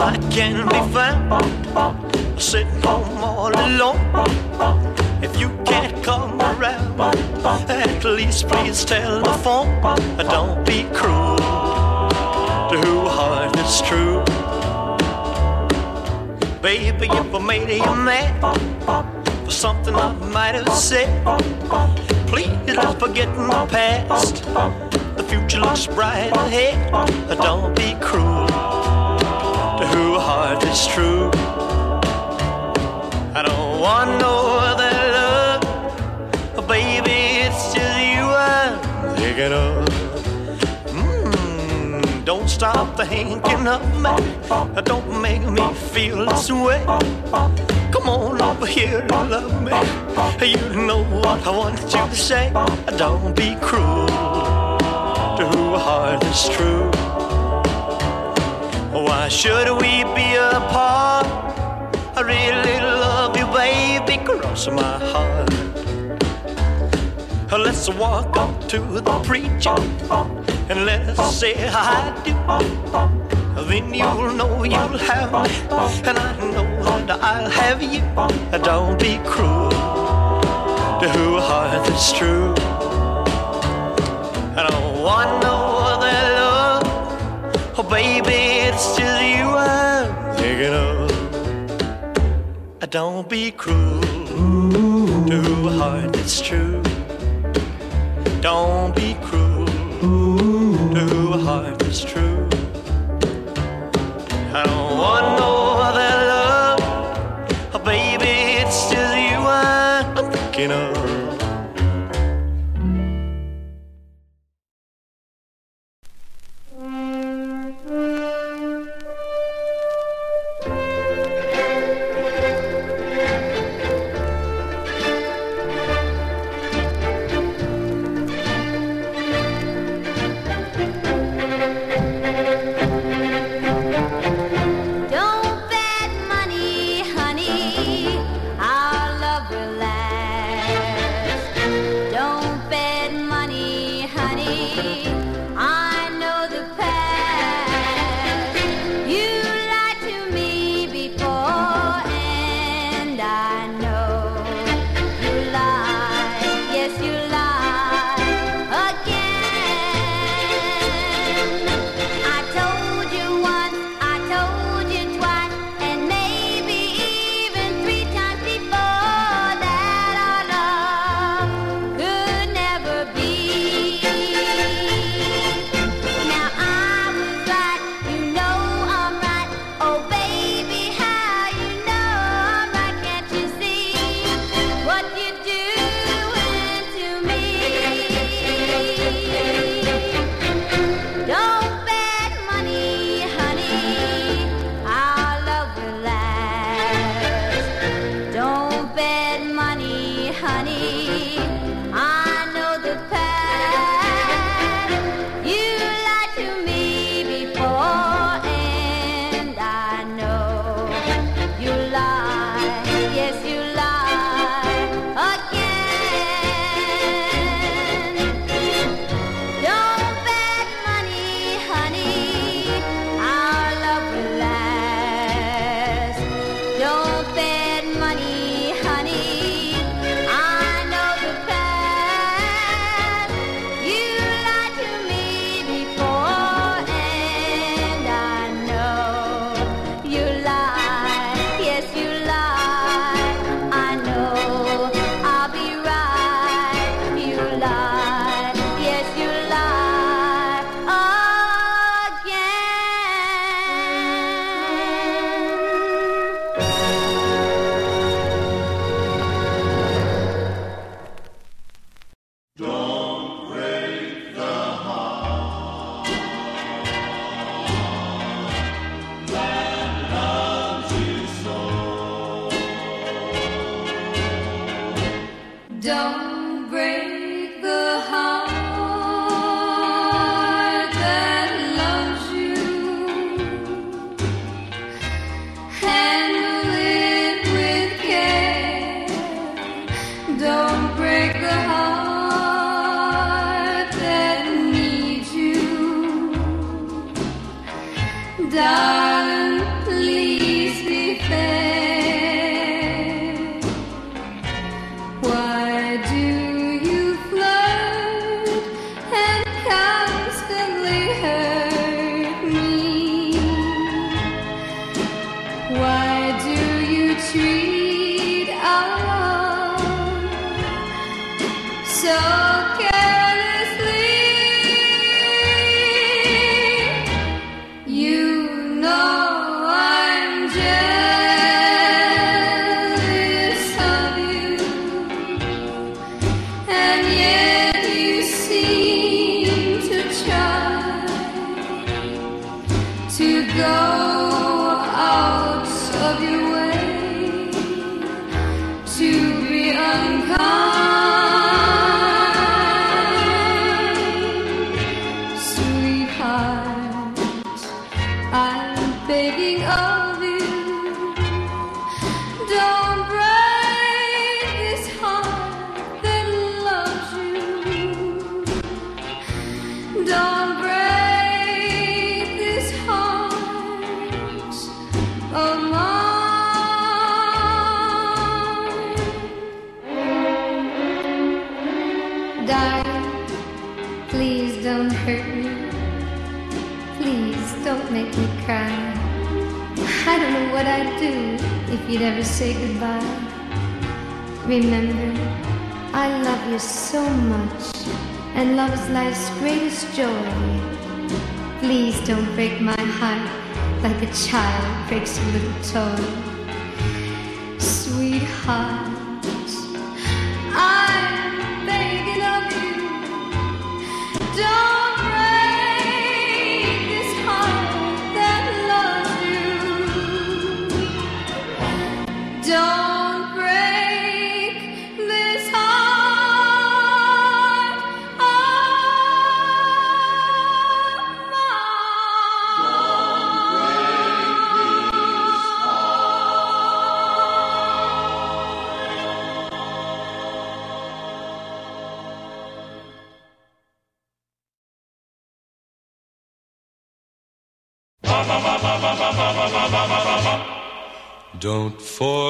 I can be found sitting home all alone. If you can't come around, at least please telephone. Don't be cruel to who heart is true. Baby, if I made you mad for something I might have said, please let's forget my past. The future looks bright ahead. Don't be cruel to who heart is true. I don't want no other love, baby. It's just you I'm thinking of. Mm, don't stop thinking of me. Don't make me feel this way. Come on over here and love me. You know what I want you to say. Don't be cruel to who heart is true. Why should we be apart? I really love you, baby, cross my heart. Let's walk up to the preacher and let's say I do. Then you'll know you'll have me, and I know that I'll have you. Don't be cruel to who heart is true. I don't want no baby, it's just you I'm thinking of. Don't be cruel to a heart that's true. Don't be cruel to a heart that's true. I don't want no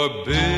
forbid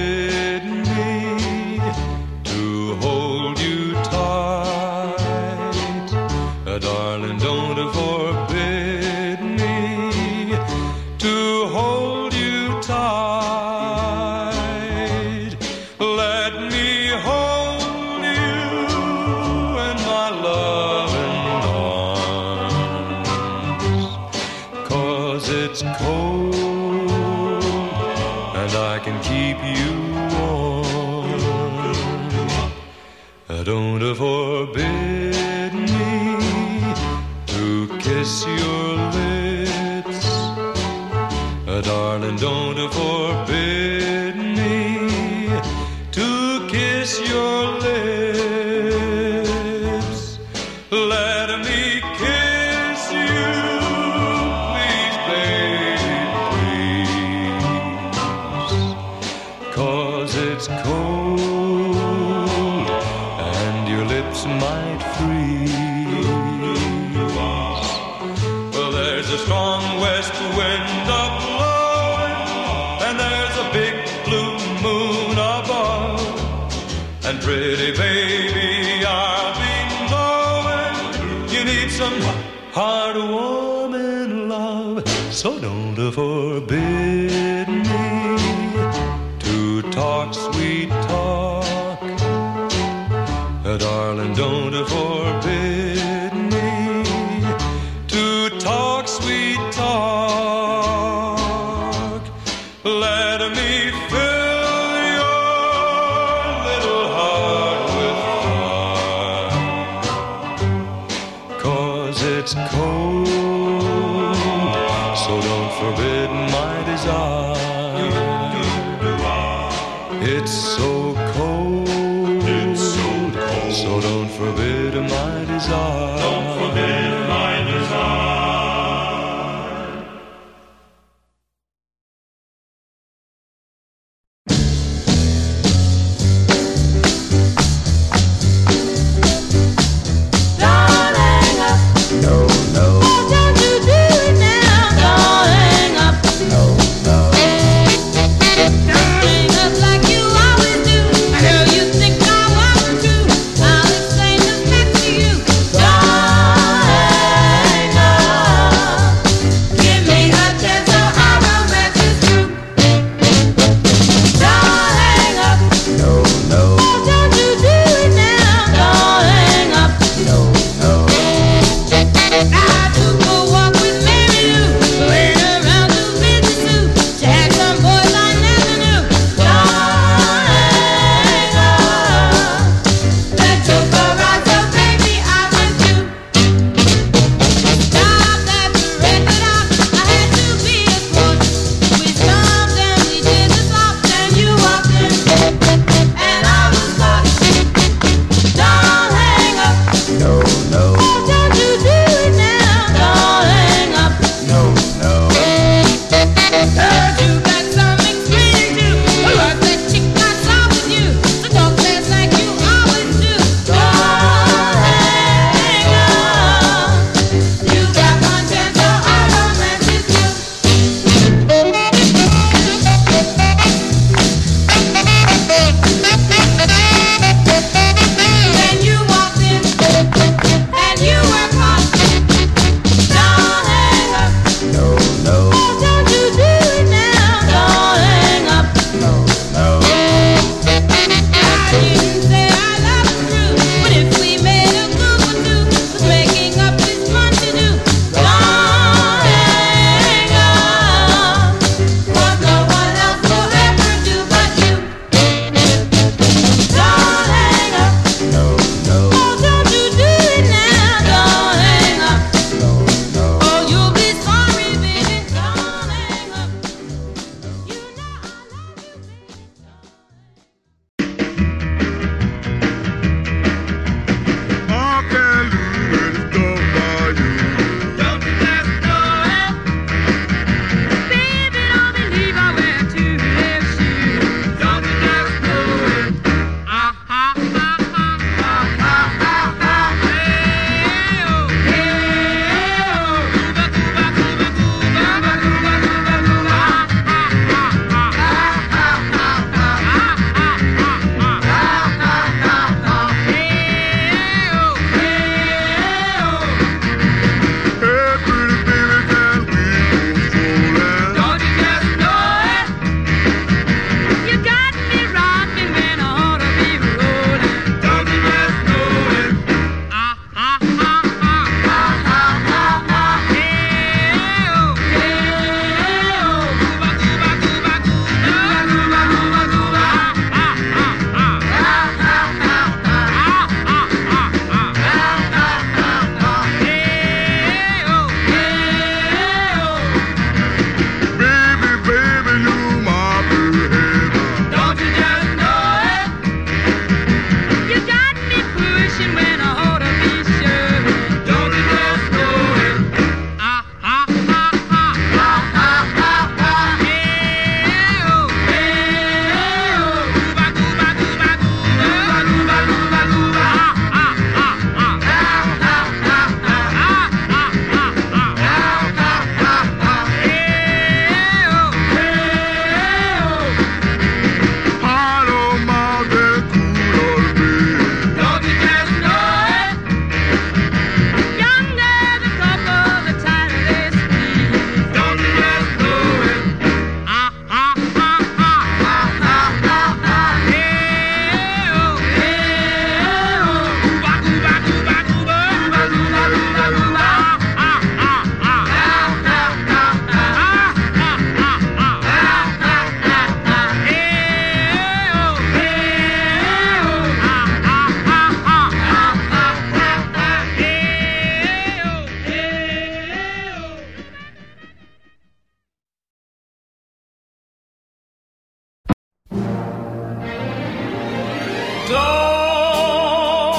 Don't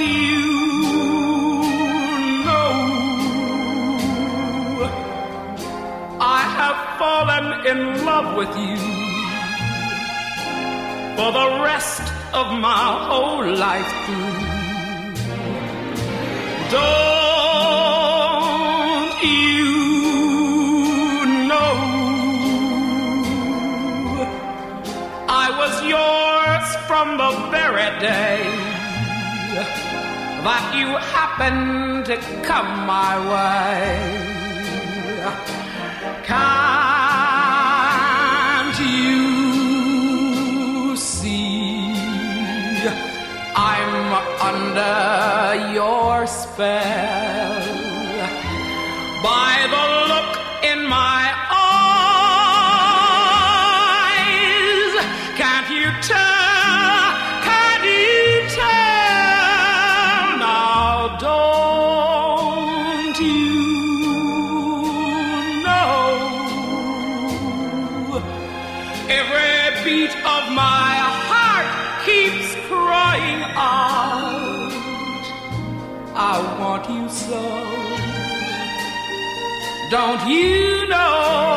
you know I have fallen in love with you for the rest of my whole life through? Don't from the very day that you happened to come my way. Can't you see I'm under your spell by the Don't you know?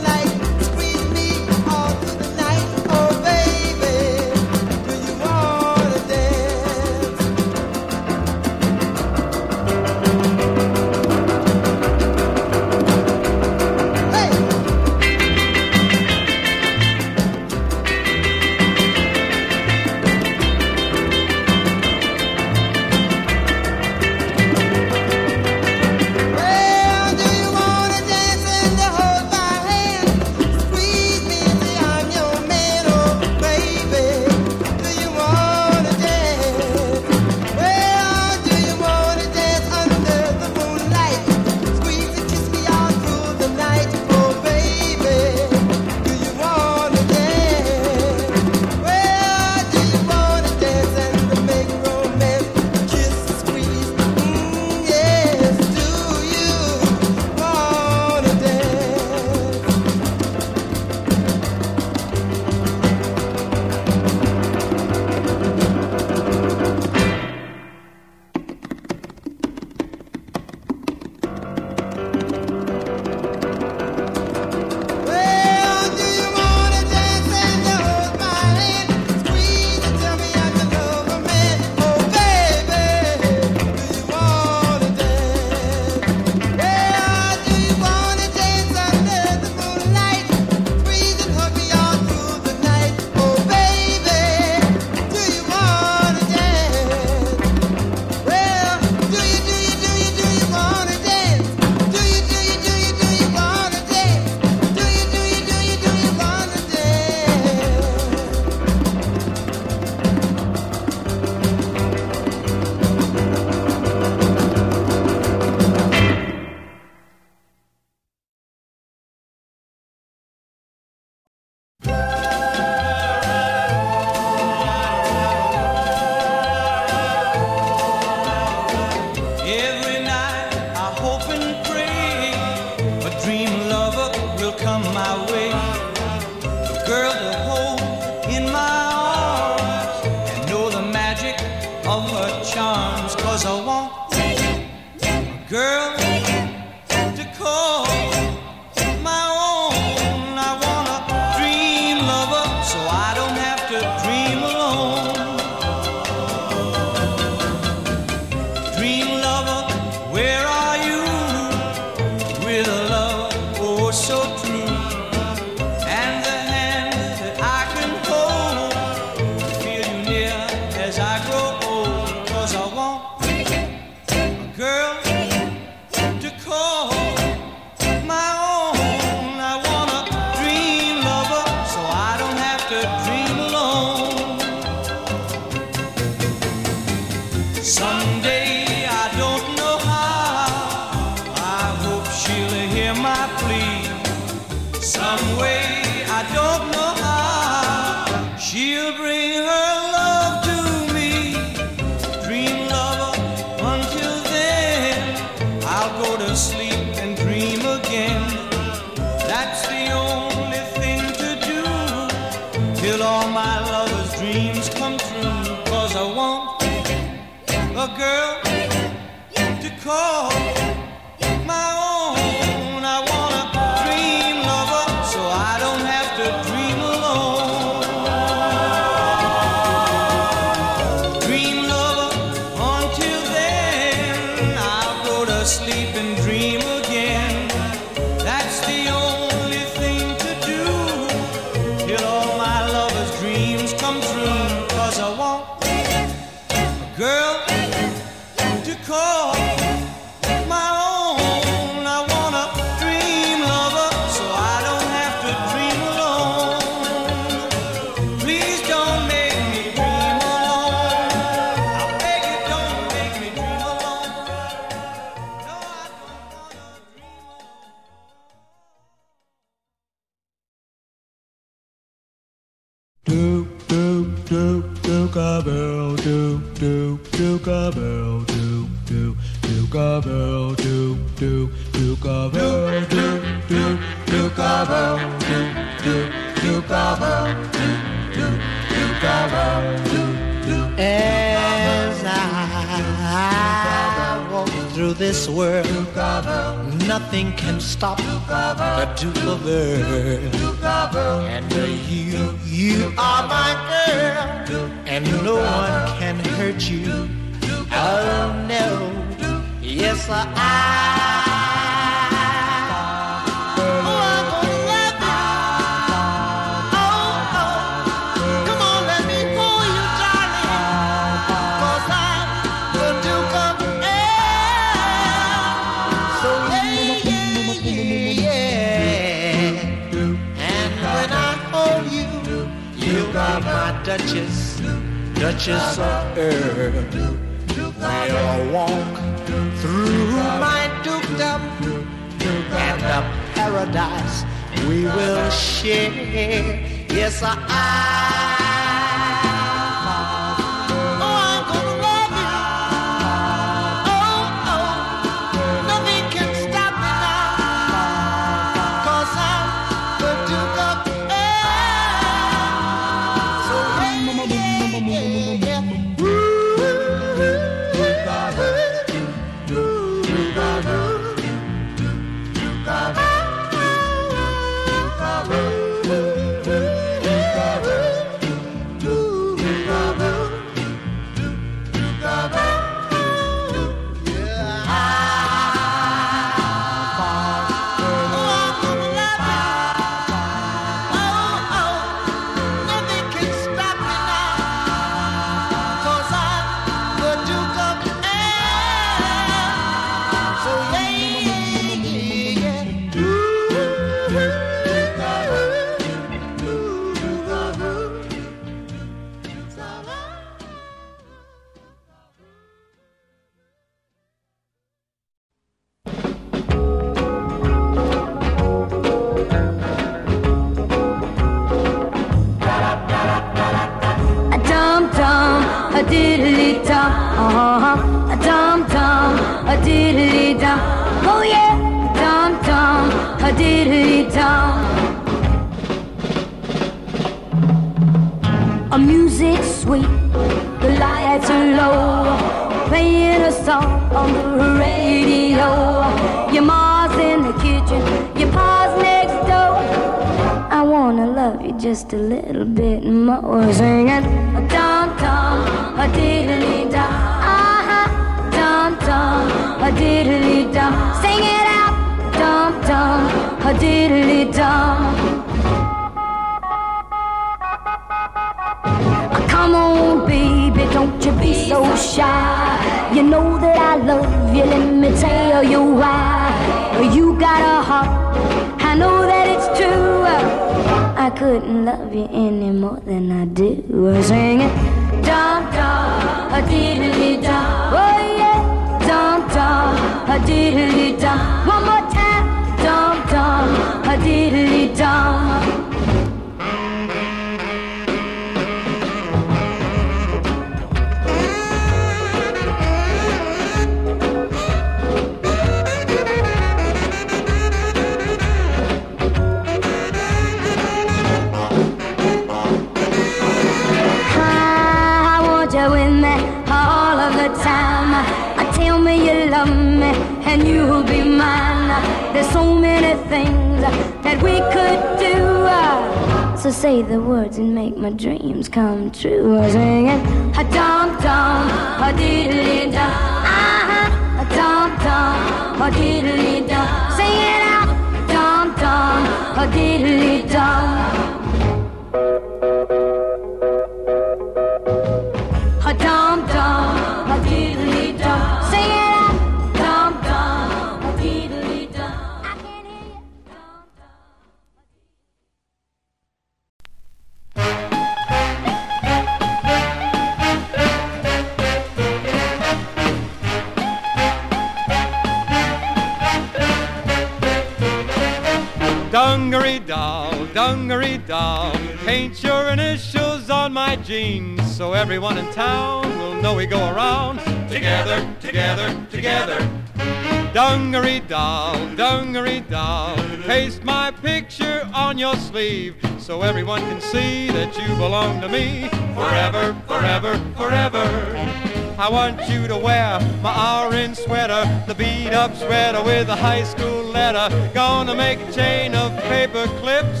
up with a high school letter. Gonna make a chain of paper clips.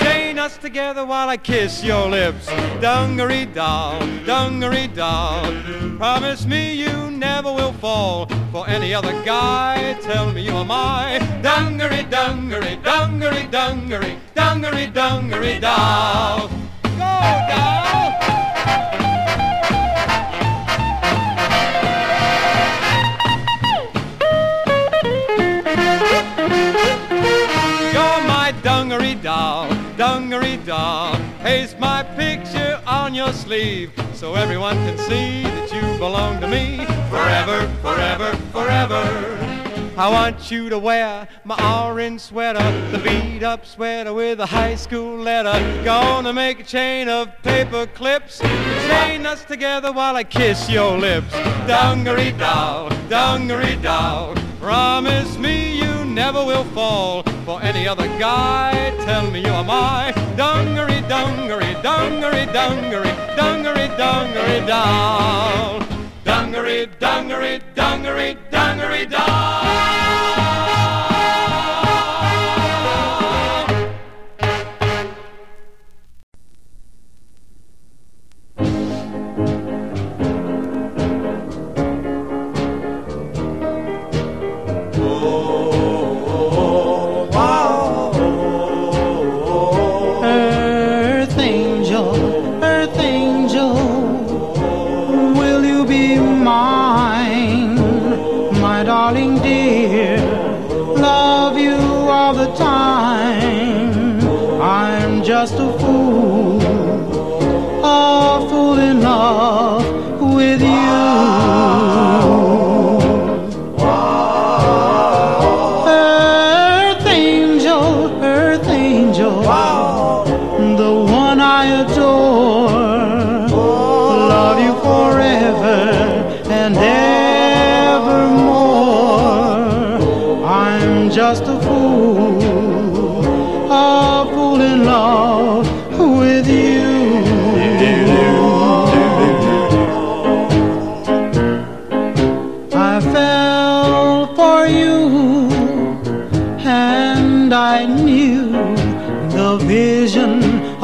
Chain us together while I kiss your lips. Dungaree doll, dungaree doll. Promise me you never will fall for any other guy. Tell me you are my dungaree, dungaree, dungaree, dungaree, dungaree, dungaree doll. leave so everyone can see that you belong to me forever, forever, forever. I want you to wear my orange sweater, the beat up sweater with a high school letter. Gonna make a chain of paper clips, chain us together while I kiss your lips. Dungaree doll, dungaree doll, promise me you never will fall for any other guy. Tell me you are my dungaree, dungaree, dungaree, dungaree, dungaree, dungaree doll. Dungaree, dungaree, dungaree, dungaree doll.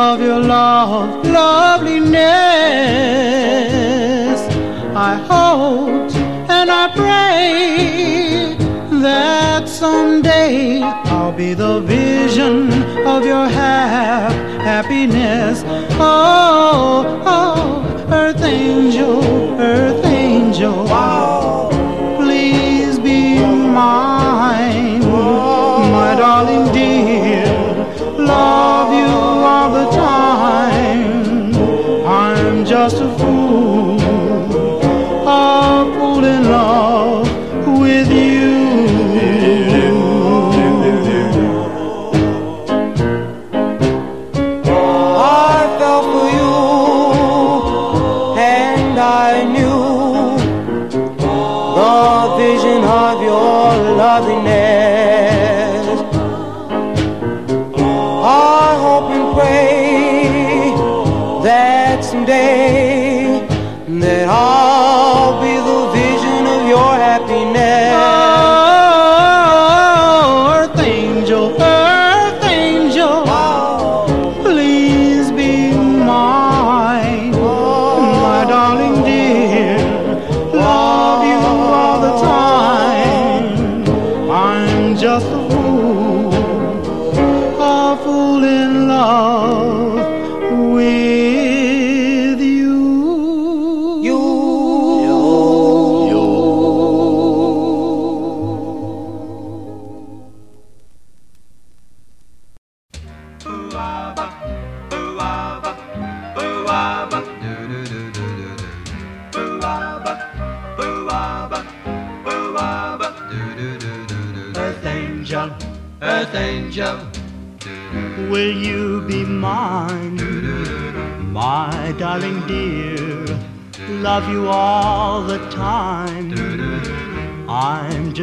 Of your love, loveliness. I hope and I pray that someday I'll be the vision of your hap- happiness. Oh, oh, earth angel, earth angel. Please be mine, my darling dear. Love just a fool, a fool in love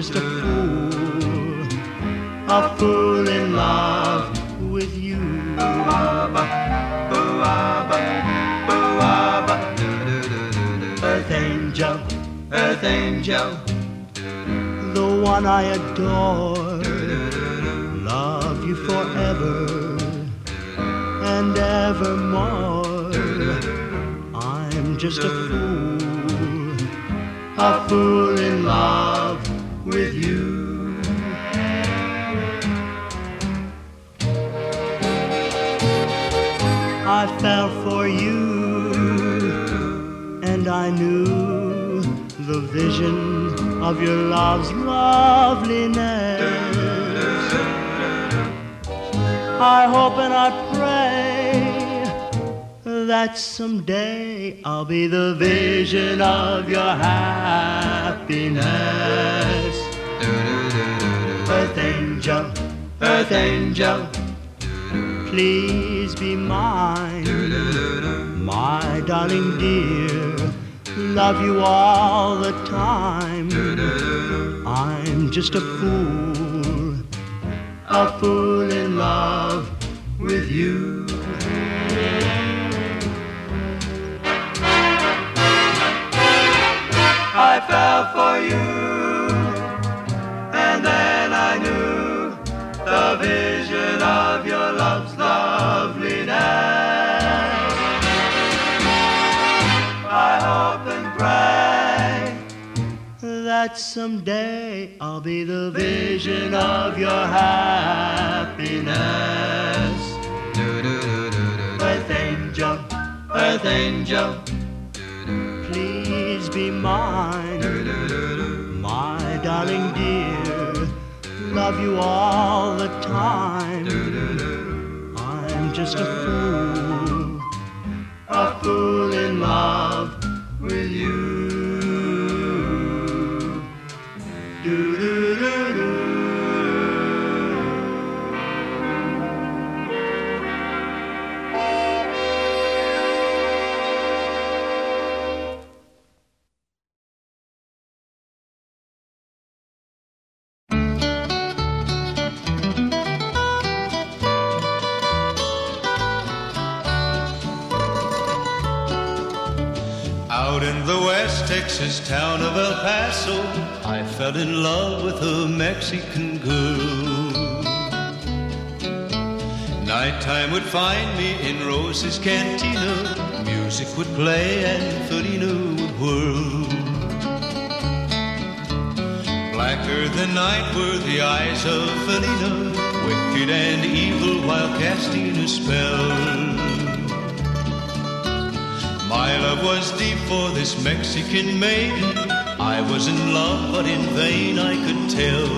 just a fool, a fool in love with you. Earth angel, earth angel, the one I adore. Love you forever and evermore. I'm just a fool, a fool in love vision of your love's loveliness. I hope and I pray that someday I'll be the vision of your happiness. Earth angel, earth angel, please be mine, my darling dear. Love you all the time. I'm just a fool, a fool in love with you. I fell for you, that someday I'll be the vision of your happiness. Earth angel, earth angel, please be mine, my darling dear. Love you all the time. I'm just a fool, a fool in love with you. Fell in love with a Mexican girl. Nighttime would find me in Rosa's cantina. Music would play and Felina would whirl. Blacker than night were the eyes of Felina, wicked and evil while casting a spell. My love was deep for this Mexican maiden. I was in love, but in vain I could tell.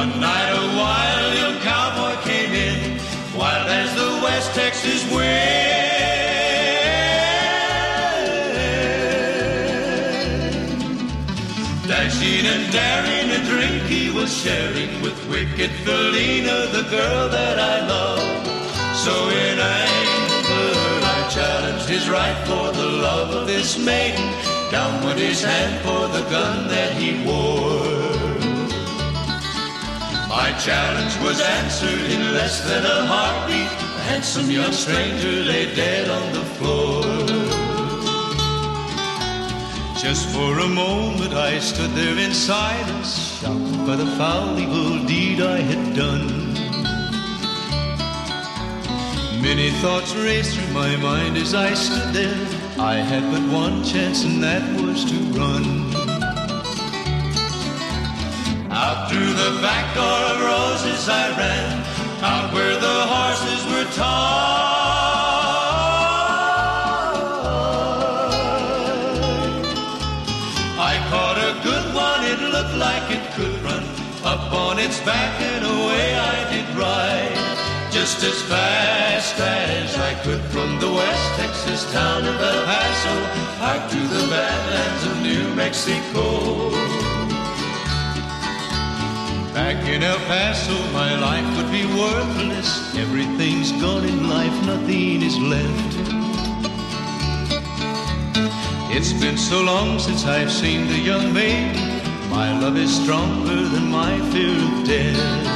One night a wild young cowboy came in, wild as the West Texas wind. Dashing and daring a drink he was sharing with wicked Felina, the girl that I love. So in anger challenged his right for the love of this maiden. Down went his hand for the gun that he wore. My challenge was answered in less than a heartbeat. A handsome young stranger lay dead on the floor. Just for a moment I stood there in silence, shocked by the foul evil deed I had done. Many thoughts raced through my mind as I stood there. I had but one chance, and that was to run. Out through the back door of Rosa's I ran, out where the horses were tied. I caught a good one, it looked like it could run. Up on its back and away I did ride. Just as fast as I could from the West Texas town of El Paso out to the badlands of New Mexico. Back in El Paso, my life would be worthless. Everything's gone in life, nothing is left. It's been so long since I've seen the young maiden. My love is stronger than my fear of death.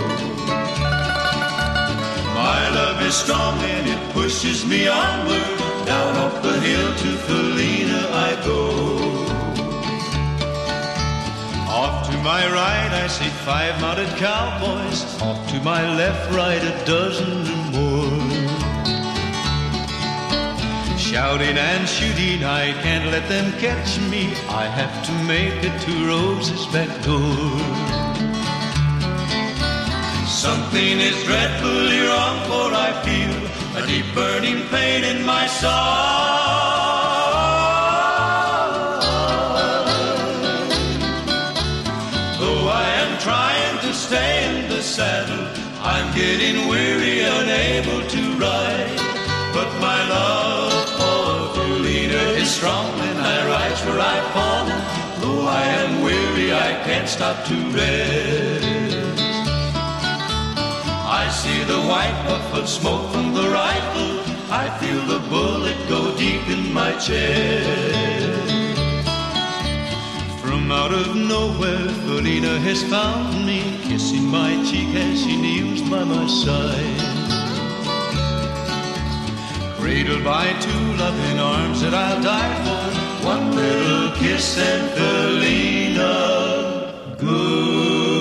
Love is strong and it pushes me onward. Down off the hill to Felina I go. Off to my right I see five mounted cowboys. Off to my left, right a dozen or more. Shouting and shooting, I can't let them catch me. I have to make it to Rosa's back door. Something is dreadfully wrong, for I feel a deep burning pain in my side. Though I am trying to stay in the saddle, I'm getting weary, unable to ride. But my love for Felina is strong, and I rise where I've fallen. Though I am weary, I can't stop to rest. I see the white puff of smoke from the rifle. I feel the bullet go deep in my chest. From out of nowhere, Felina has found me, kissing my cheek as she kneels by my side. Cradled by two loving arms that I'll die for, one little kiss and Felina, goodbye.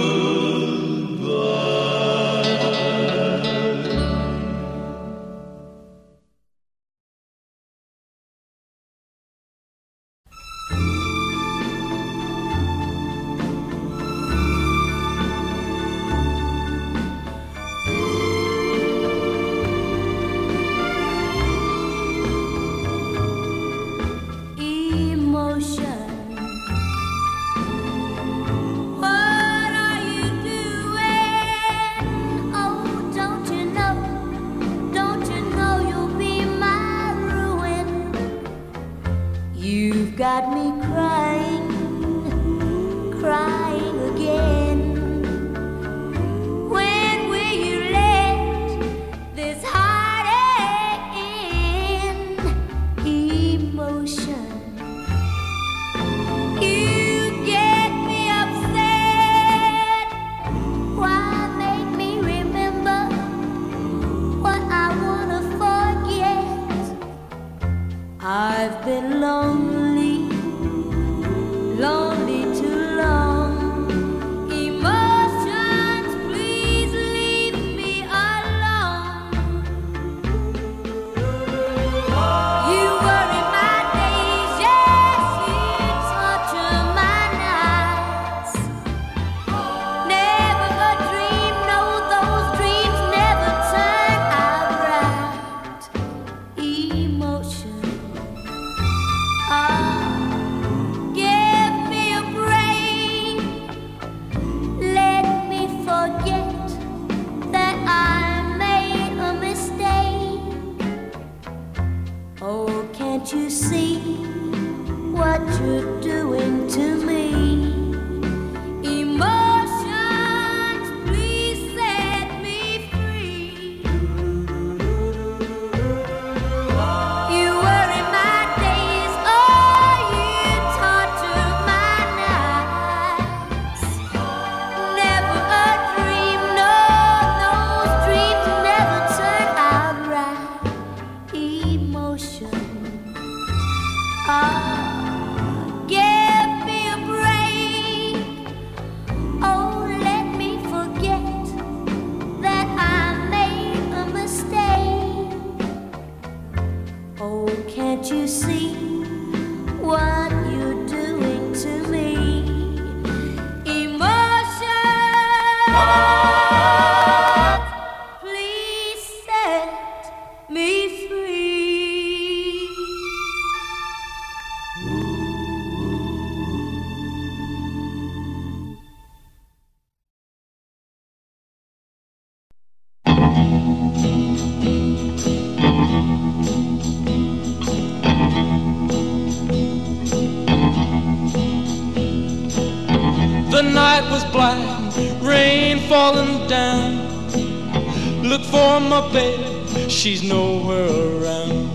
My baby, she's nowhere around.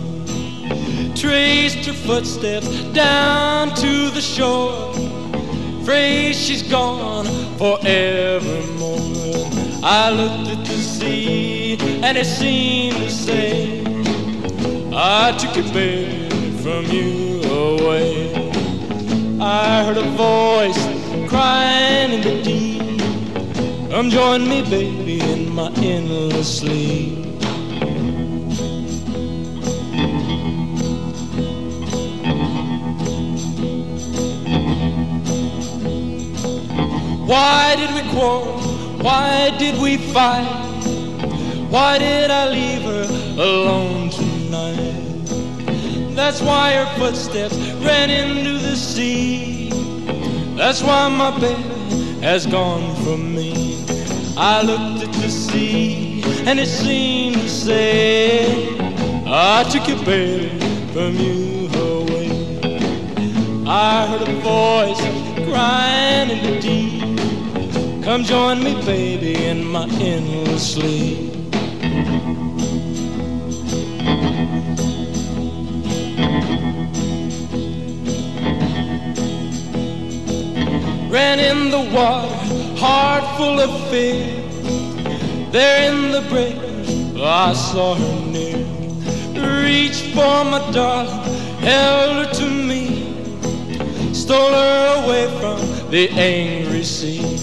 Traced her footsteps down to the shore. Afraid she's gone forevermore. I looked at the sea and it seemed to say, I took your baby from you away. I heard a voice crying in the deep. Come join me, baby, my endless sleep. Why did we quarrel? Why did we fight? Why did I leave her alone tonight? That's why her footsteps ran into the sea. That's why my baby has gone from me. I looked and it seemed to say, I took your baby from you away. I heard a voice crying in the deep. Come join me, baby, in my endless sleep. Ran in the water, heart full of fear. There in the breakers, I saw her near. Reached for my darling, held her to me, stole her away from the angry sea.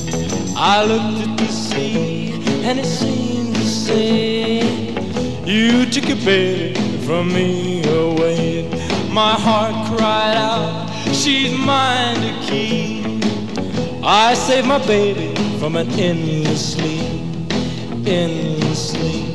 I looked at the sea and it seemed to say, You took your baby from me away. My heart cried out, She's mine to keep. I saved my baby from an endless sleep, endless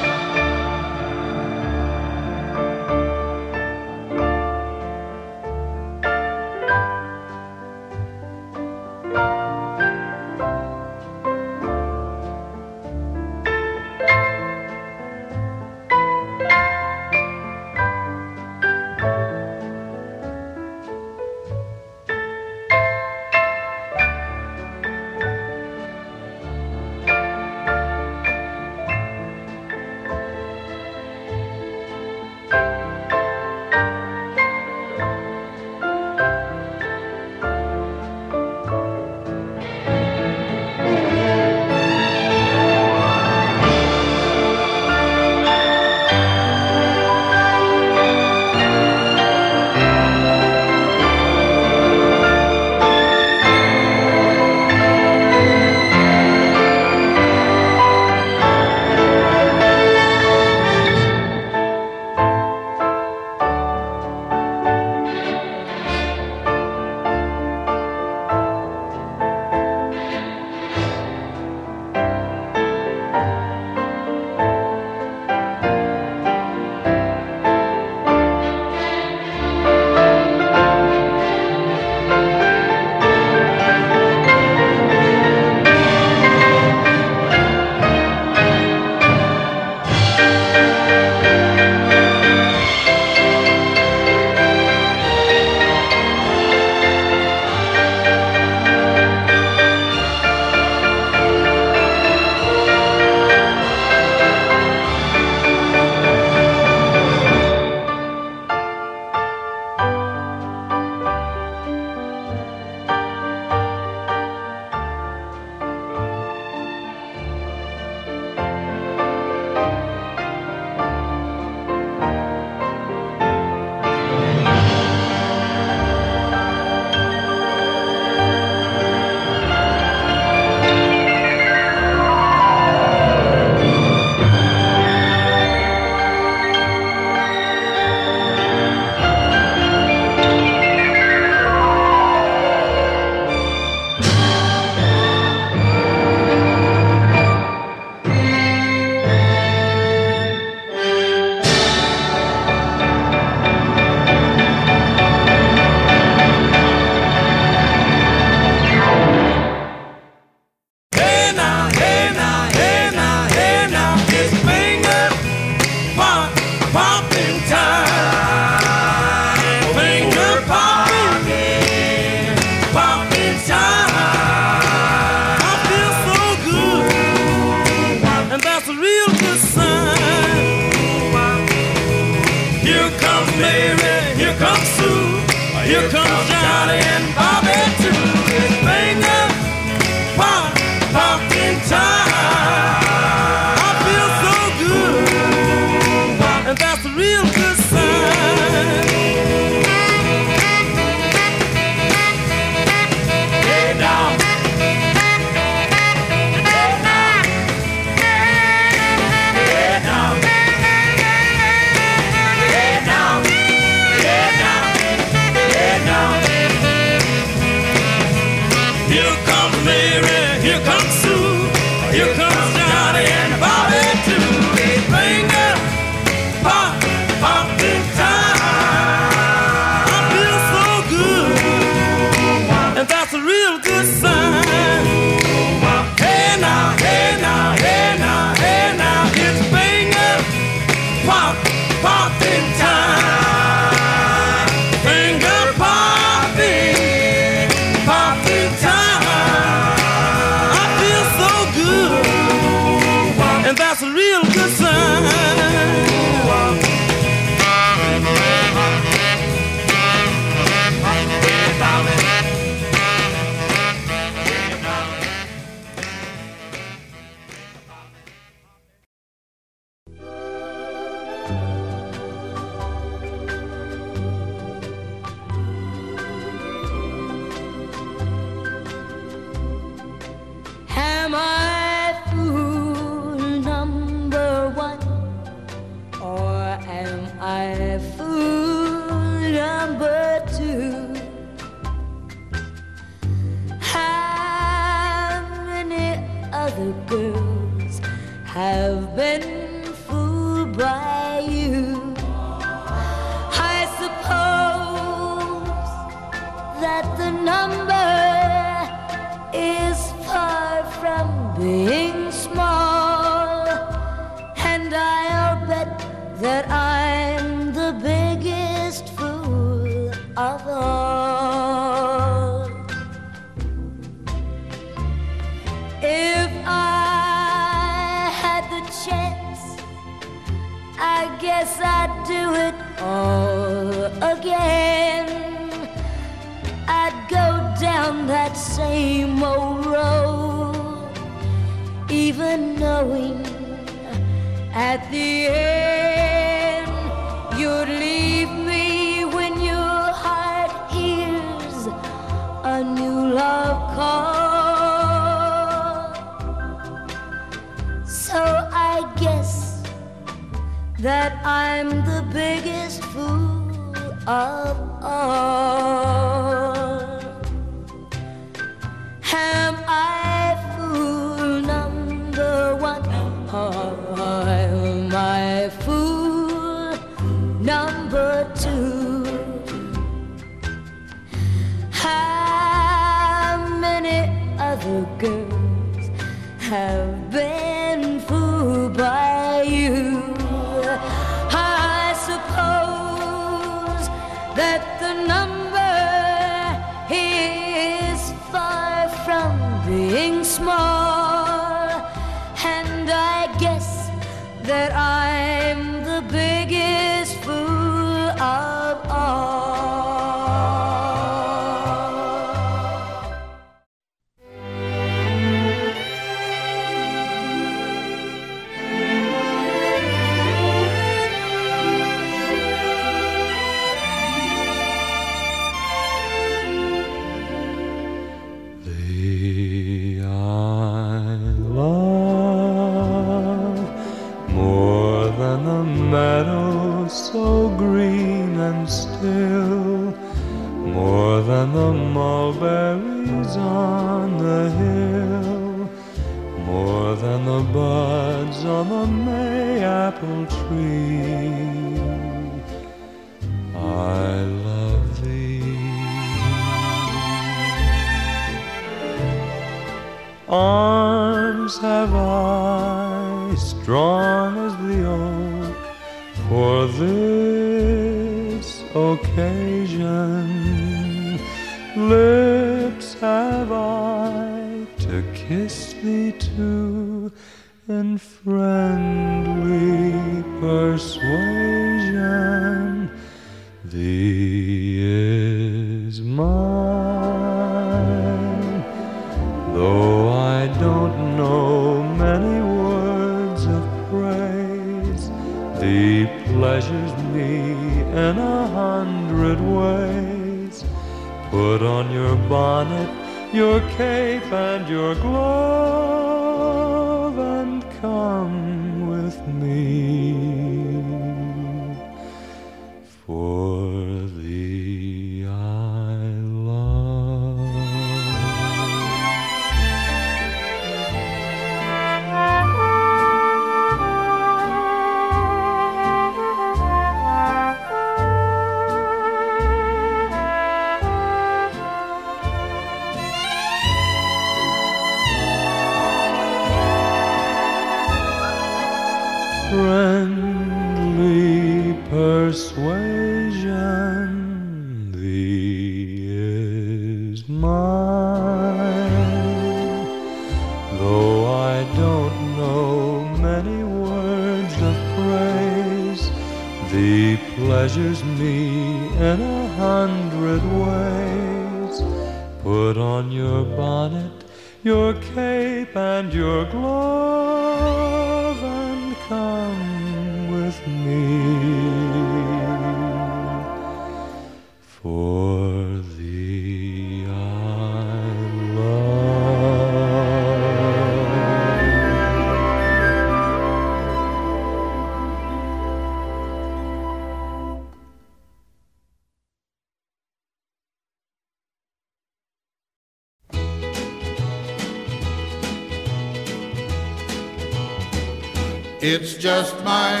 It's just my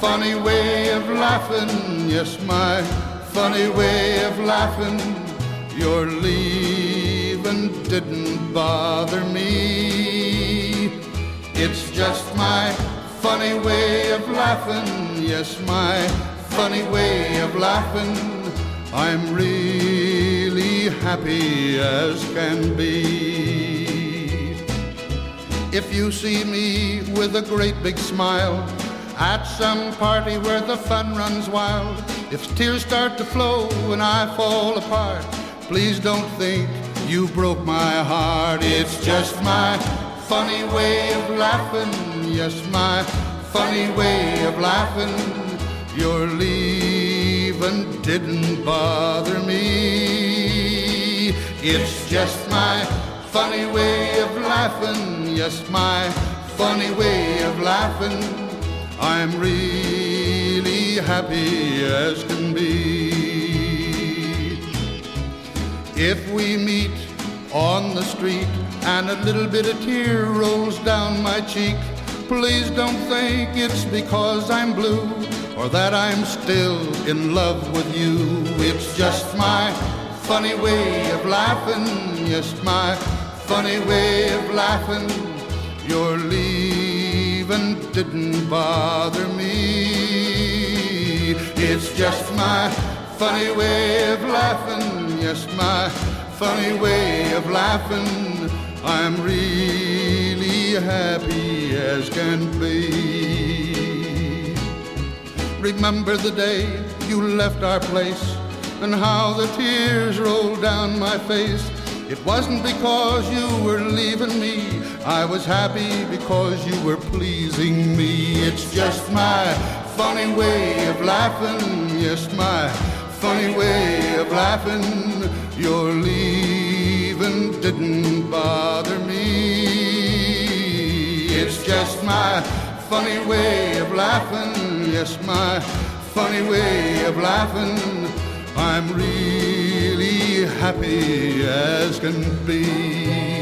funny way of laughing, yes, my funny way of laughing. Your leaving didn't bother me. It's just my funny way of laughing, yes, my funny way of laughing. I'm really happy as can be. If you see me with a great big smile at some party where the fun runs wild, if tears start to flow and I fall apart, please don't think you broke my heart. It's just my funny way of laughing, yes, my funny way of laughing. Your leaving didn't bother me. It's just my funny way of laughing, yes, my funny way of laughing. I'm really happy as can be. If we meet on the street and a little bit of tear rolls down my cheek, please don't think it's because I'm blue or that I'm still in love with you. It's just my funny way of laughing, yes, my funny way of laughing. Your leaving didn't bother me. It's just my funny way of laughing, yes, my funny way of laughing. I'm really happy as can be. Remember the day you left our place and how the tears rolled down my face. It wasn't because you were leaving me. I was happy because you were pleasing me. It's just my funny way of laughing. Yes, my funny way of laughing. Your leaving didn't bother me. It's just my funny way of laughing. Yes, my funny way of laughing. I'm really happy as can be.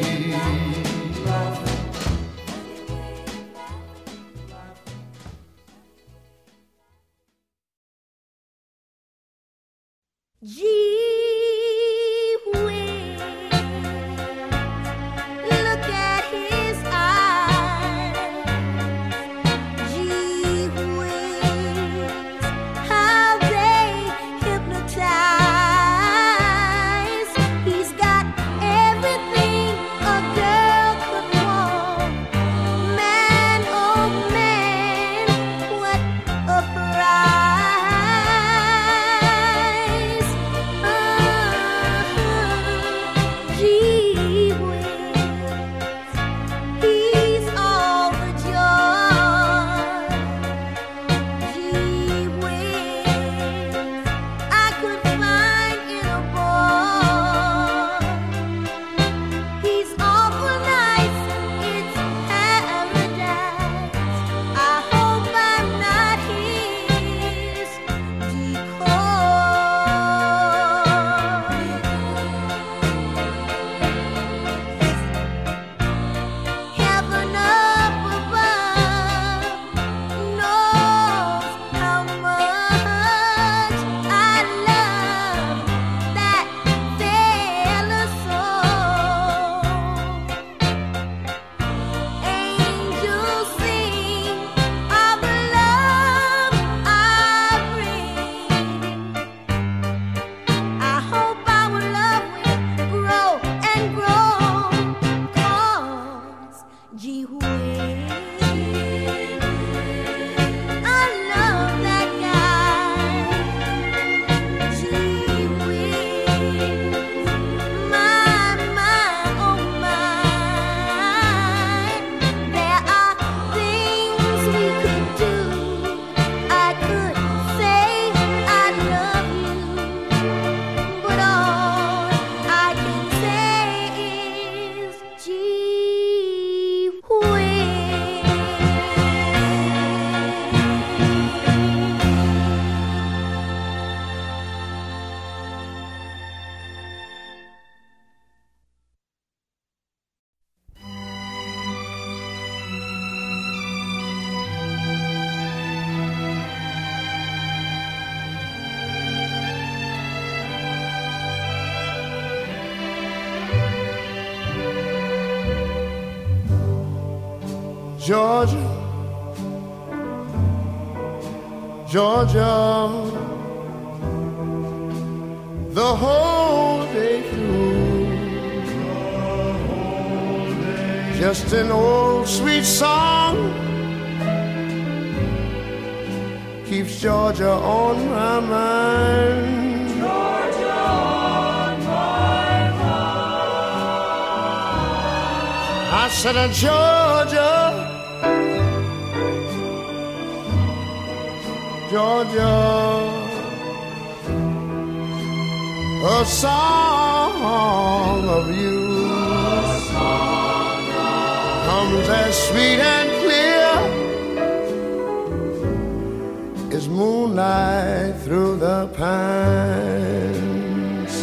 The pines.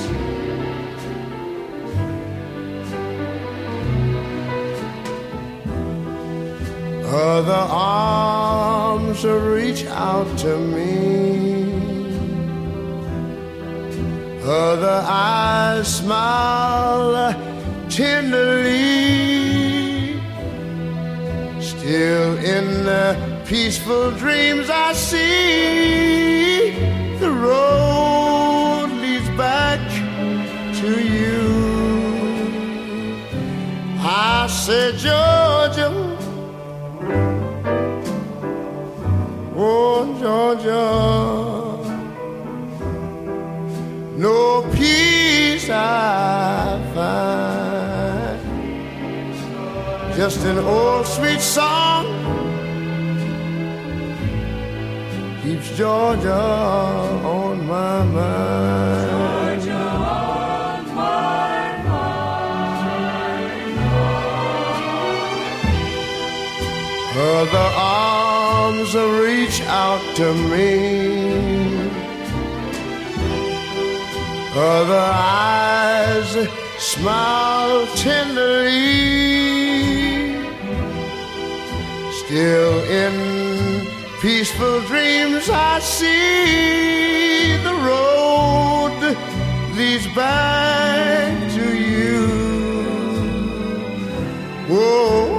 Other arms reach out to me. Other eyes smile tenderly. Still in the peaceful dreams I see, the road Said, Georgia, oh Georgia, no peace I find, just an old sweet song keeps Georgia on my mind. Other arms reach out to me. Other eyes smile tenderly. Still in peaceful dreams I see the road leads back to you. Whoa,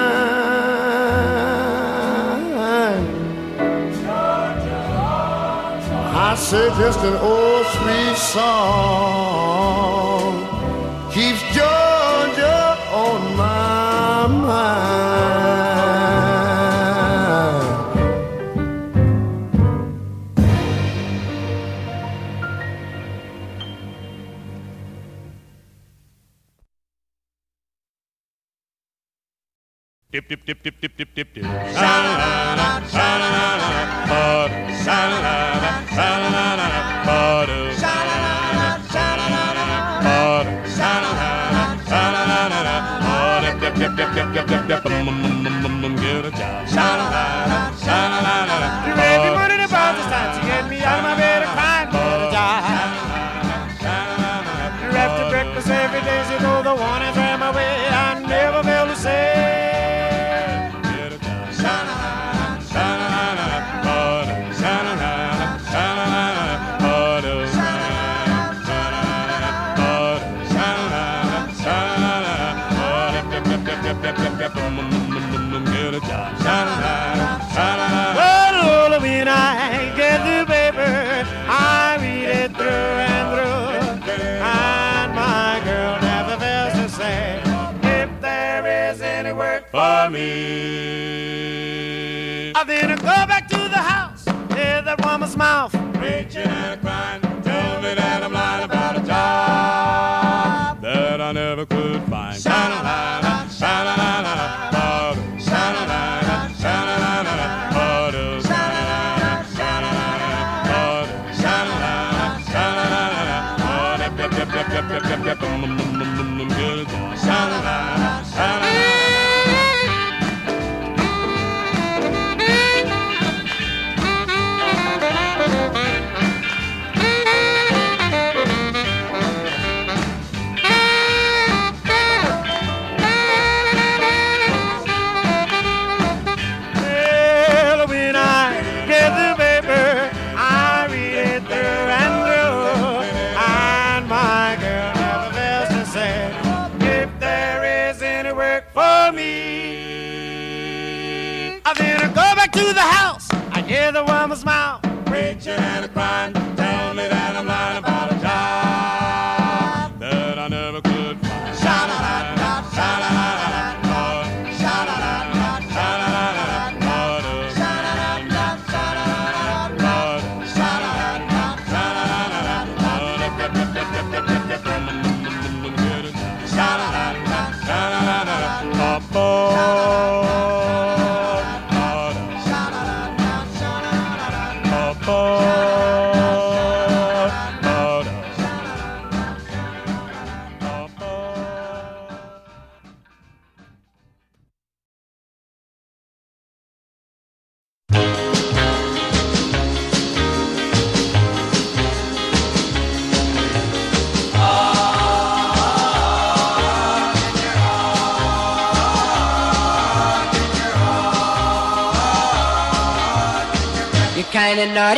I say just an old sweet song Dip, dip, dip, dip, dip, dip, dip, dip. Sha-la-la-la, sha-la-la-la, ba-do, sha-la-la-la, sha-la-la-la, ba-do, sha-la-la-la, sha-la-la-la, ba-do, sha-la-la-la, sha-la-la-la, ba-dip, dip, dip, dip, dip, dip, dip, dip, get a job. Sha-la-la-la, sha-la-la-la, mouth. Preaching and crying,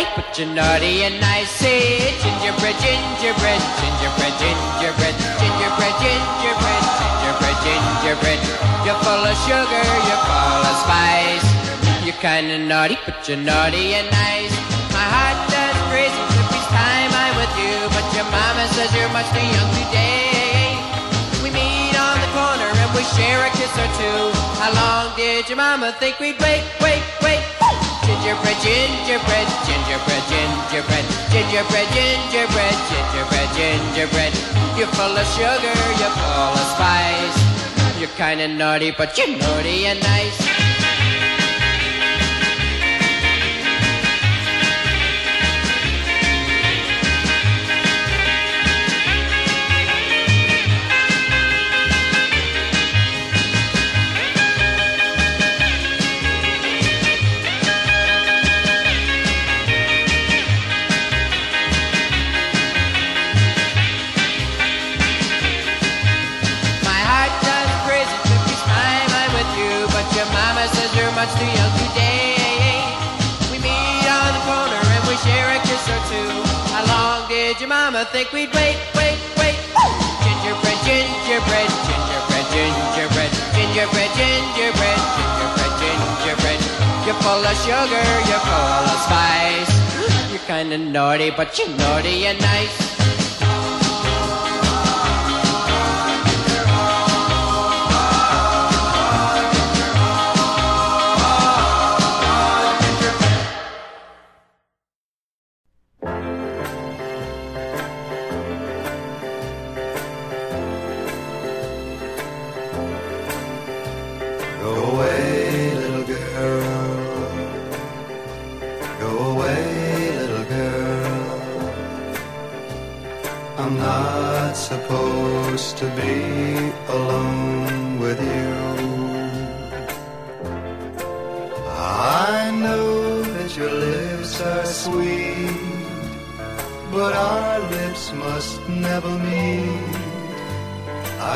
naughty, but you're naughty and nice. Say gingerbread, gingerbread, gingerbread, gingerbread, gingerbread, gingerbread, gingerbread, gingerbread. You're full of sugar, you're full of spice. You're kinda naughty, but you're naughty and nice. My heart does crazy every time I'm with you, but your mama says you're much too young today. We meet on the corner and we share a kiss or two. How long did your mama think we'd wait, wait, wait? Gingerbread, gingerbread, gingerbread, gingerbread, gingerbread, gingerbread, gingerbread, gingerbread. You're full of sugar, you're full of spice. You're kinda naughty, but you're naughty and nice. Did think we'd wait, wait, wait? Gingerbread, gingerbread, gingerbread, gingerbread, gingerbread, gingerbread, gingerbread, gingerbread. You're full of sugar, you're full of spice. You're kinda naughty, but you're naughty and nice.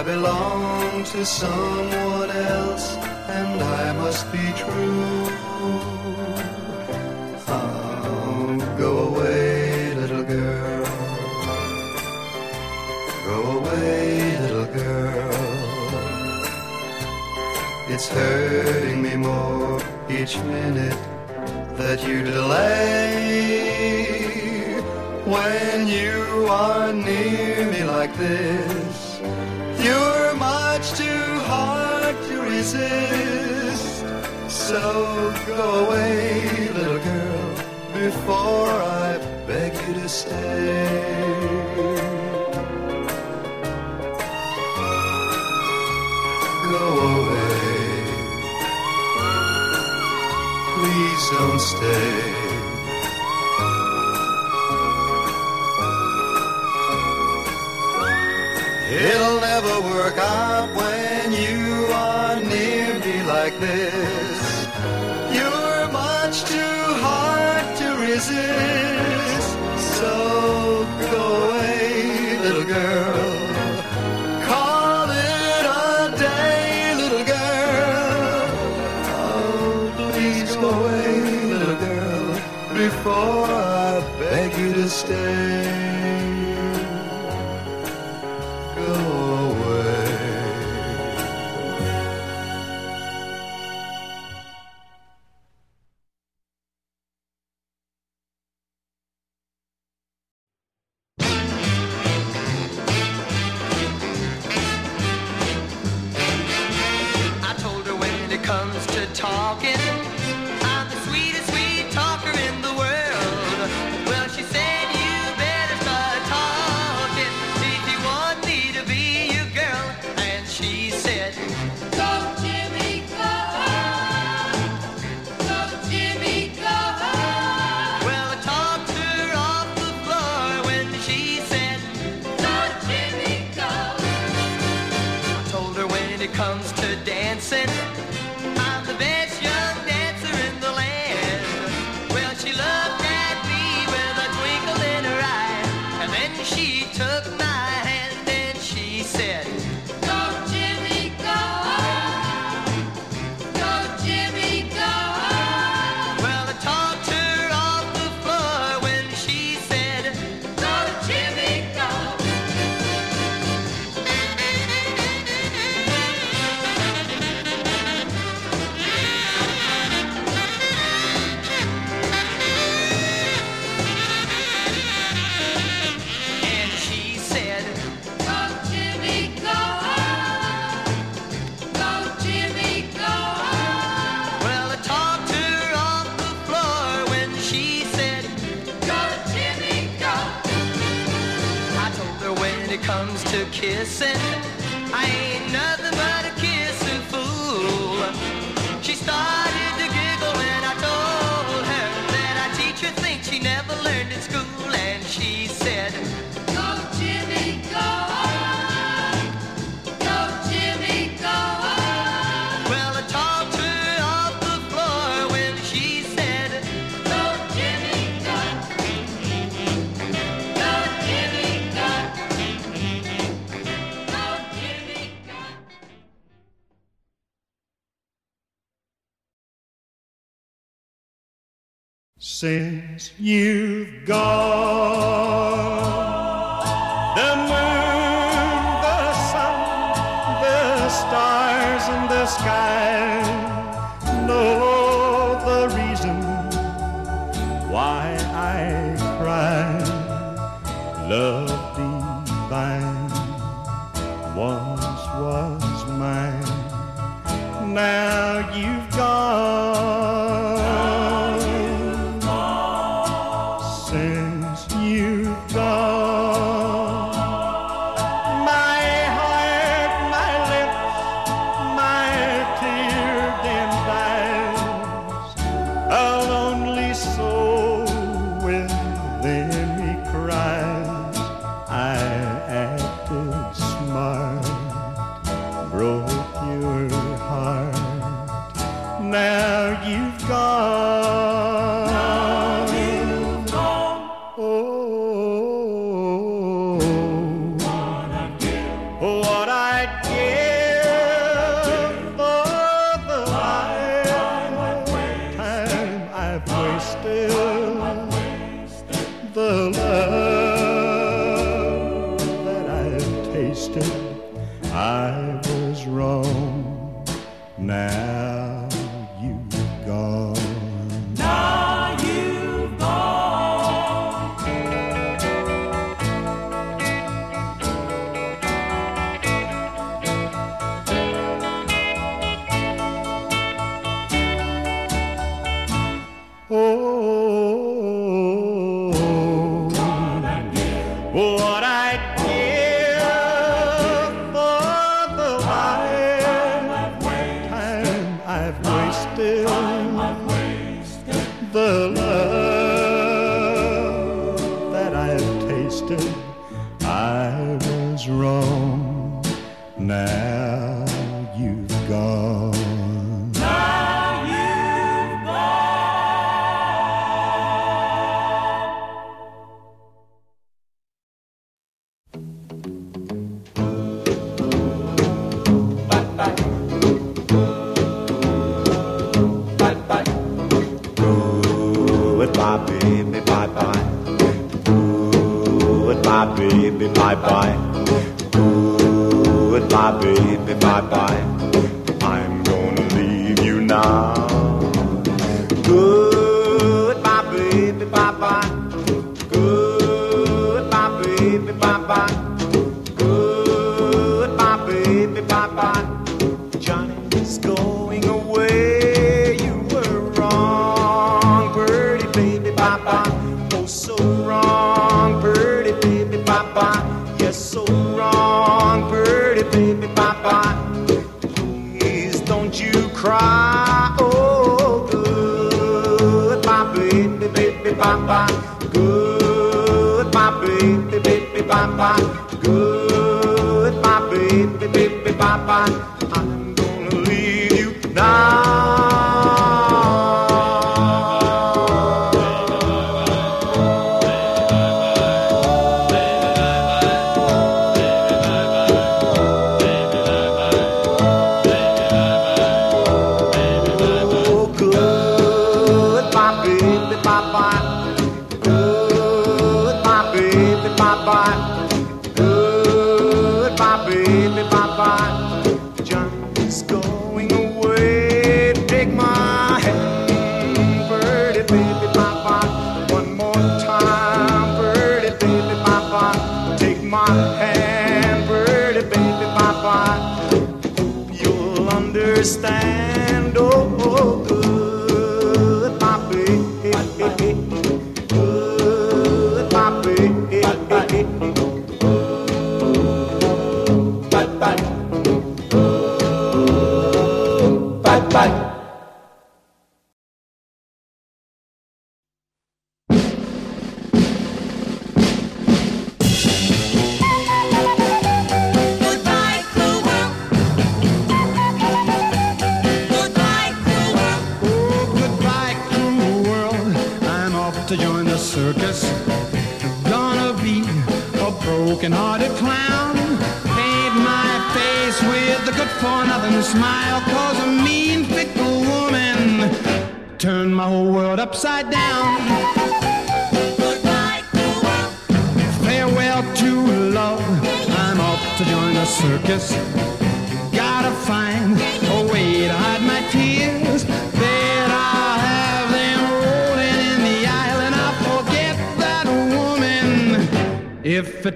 Belong to someone else, and I must be true. Oh, go away, little girl. Go away, little girl. It's hurting me more each minute that you delay. When you are near me like this, to resist. So go away, little girl, before I beg you to stay. Go away. Please don't stay. It'll never work out resist. So go away, little girl. Call it a day, little girl. Oh, please go away, little girl, before I beg you to stay.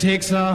Takes a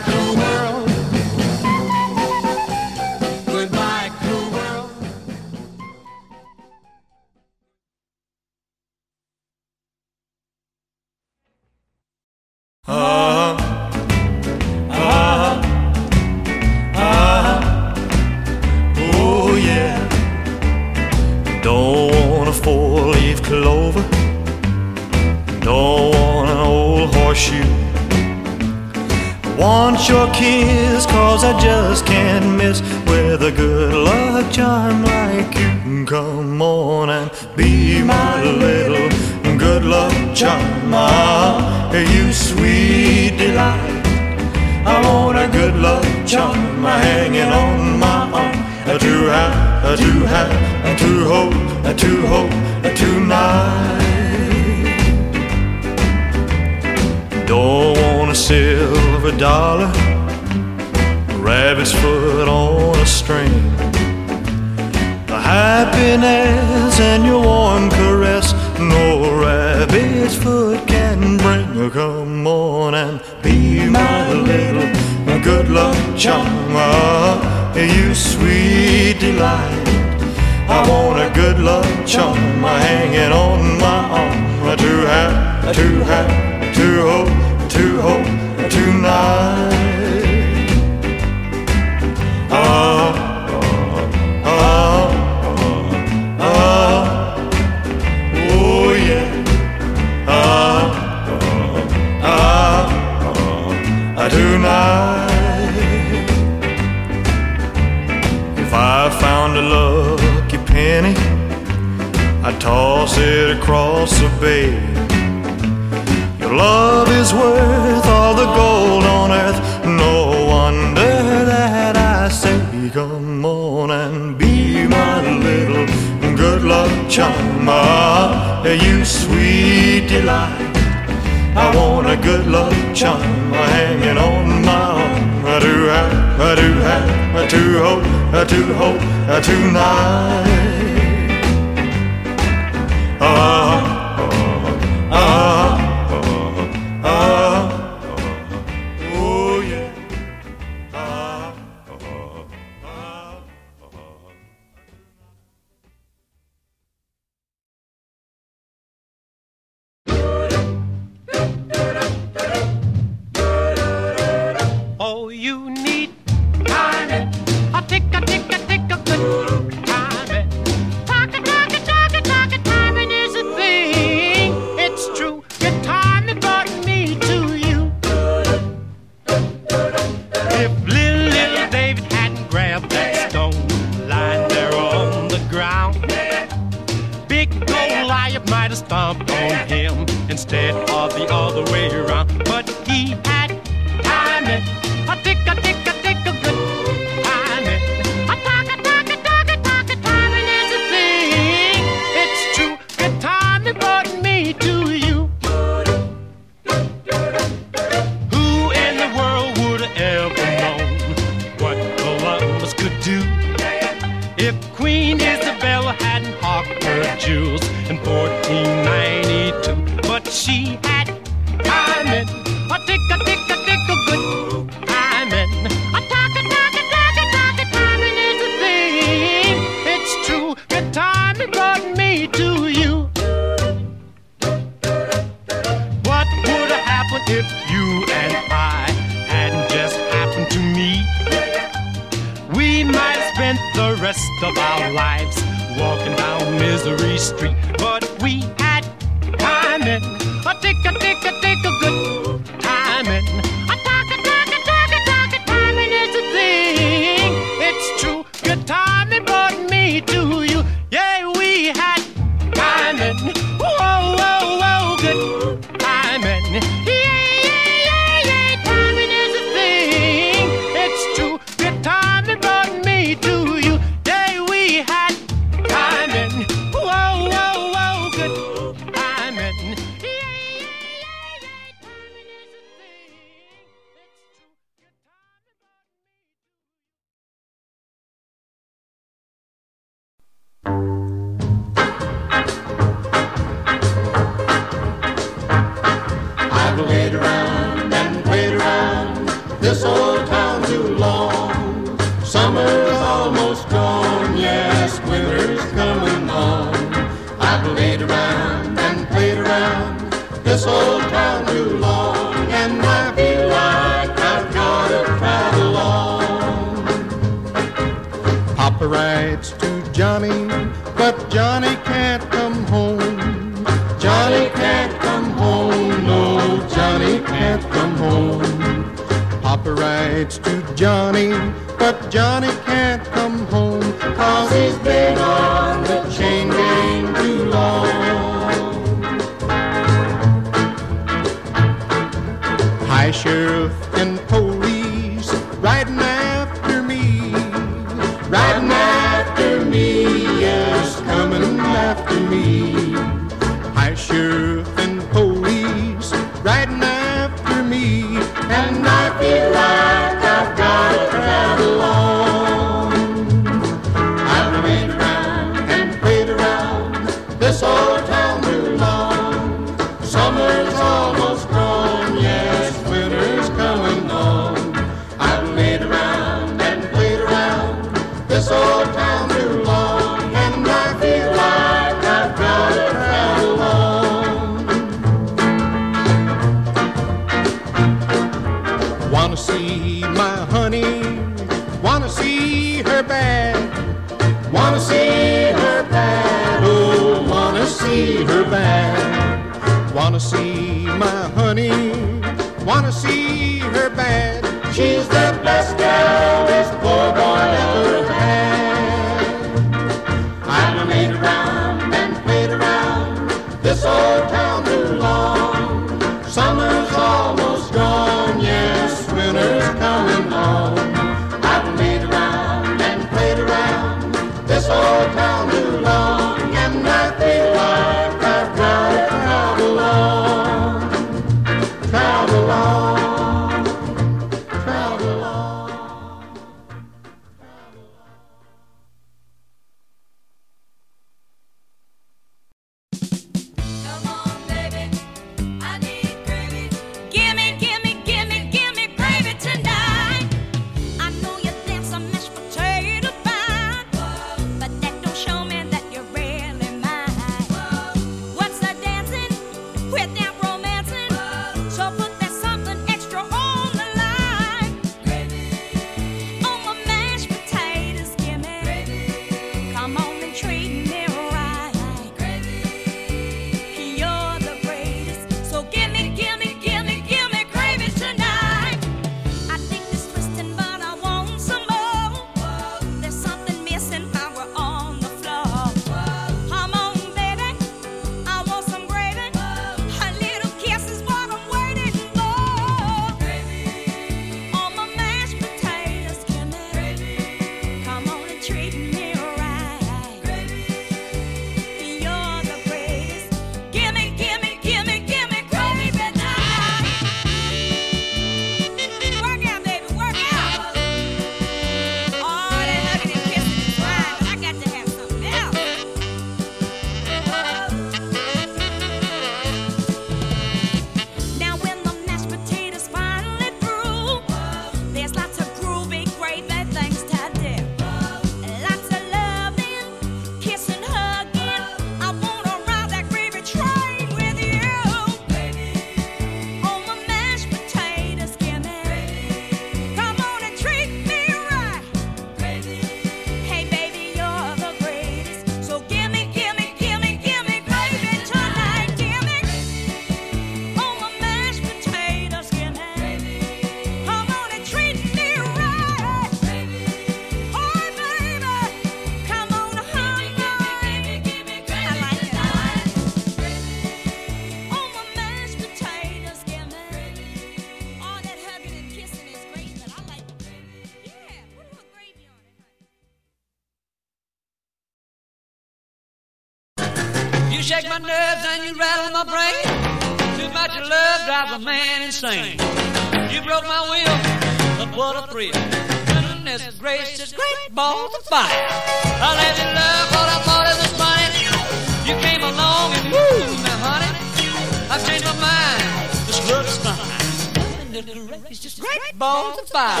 balls of fire.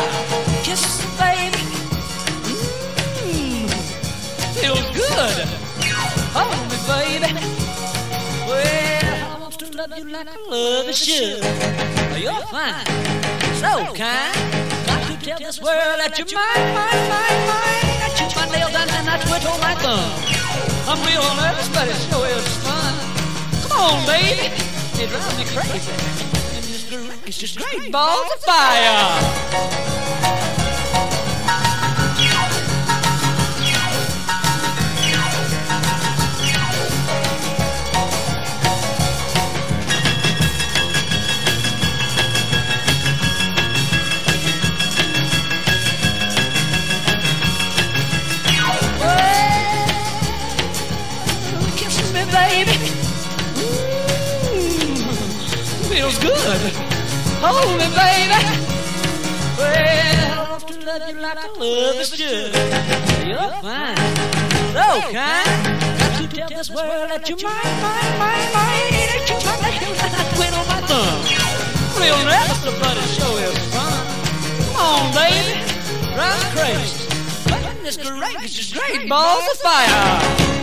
Kiss the baby. Mmm. Feels good. Hold me, baby. Well, I want to love you like I love you should. You're fine. So kind. Got to tell this world that you're mine, mine, mine, mine. That you oh, my nails and that I twiddle my thumb. I'm real nervous, but it sure is fun. Come on, baby. It drives me crazy. It's just great, balls, of fire. me, baby. Well, I want to love you like I love is good. You're fine, so kind. Got to tell this world that you're mine, mine, mine, mine. Ain't you trying to hear that I on my thumb? Real nasty, but it show is fun. Come on, baby, drives crazy. But this great, this is great balls of fire.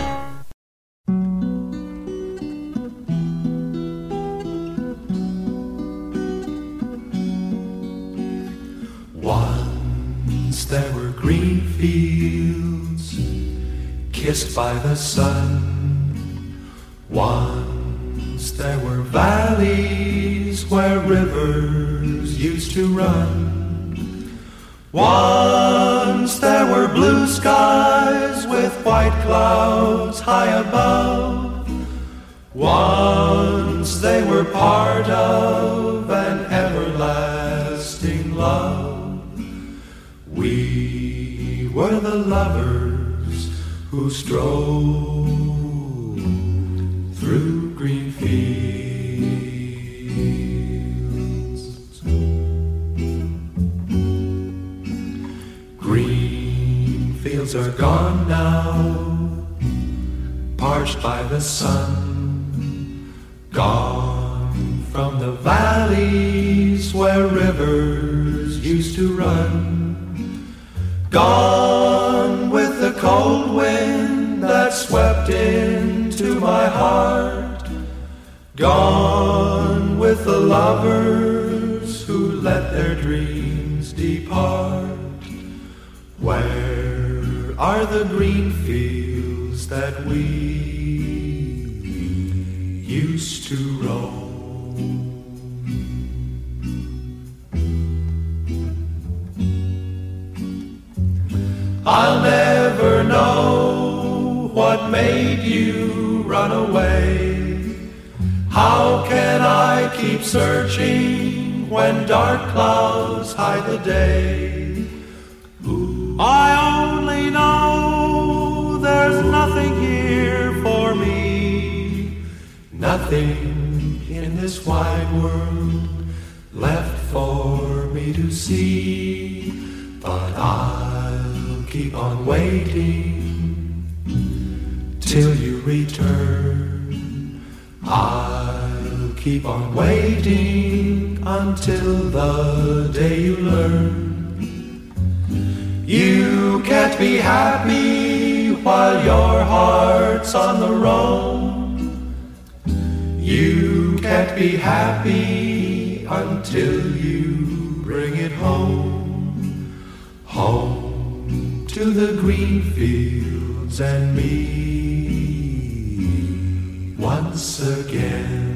kissed by the sun. Once there were valleys where rivers used to run. Once there were blue skies with white clouds high above. Once they were part of an everlasting love. We were the lovers who strove through green fields. Green fields are gone now, parched by the sun, gone from the valleys where rivers used to run, gone with cold wind that swept into my heart, gone with the lovers who let their dreams depart. Where are the green fields that we used to roam? I'll never know what made you run away. How can I keep searching when dark clouds hide the day? I only know there's nothing here for me, nothing in this wide world left for me to see. But I'll keep on waiting till you return. I'll keep on waiting until the day you learn. You can't be happy while your heart's on the roam. You can't be happy until you bring it home. Home to the green fields and me once again.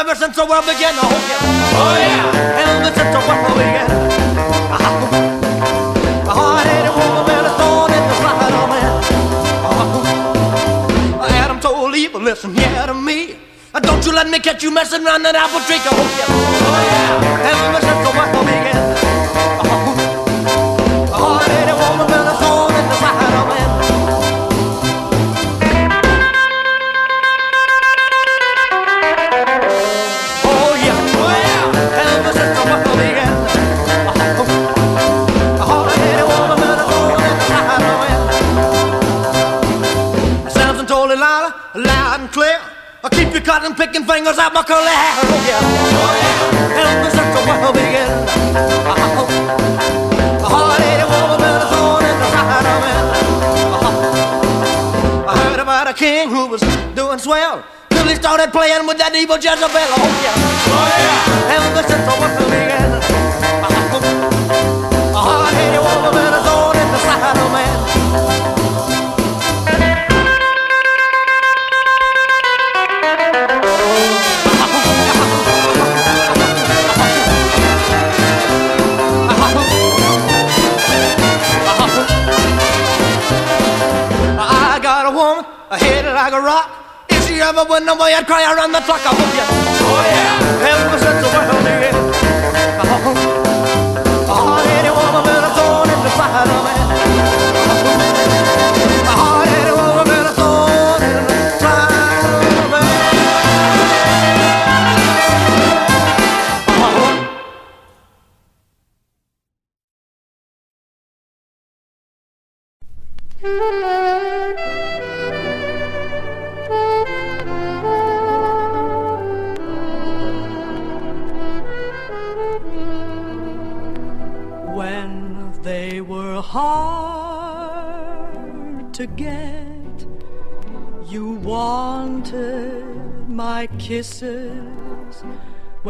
Ever since the world began.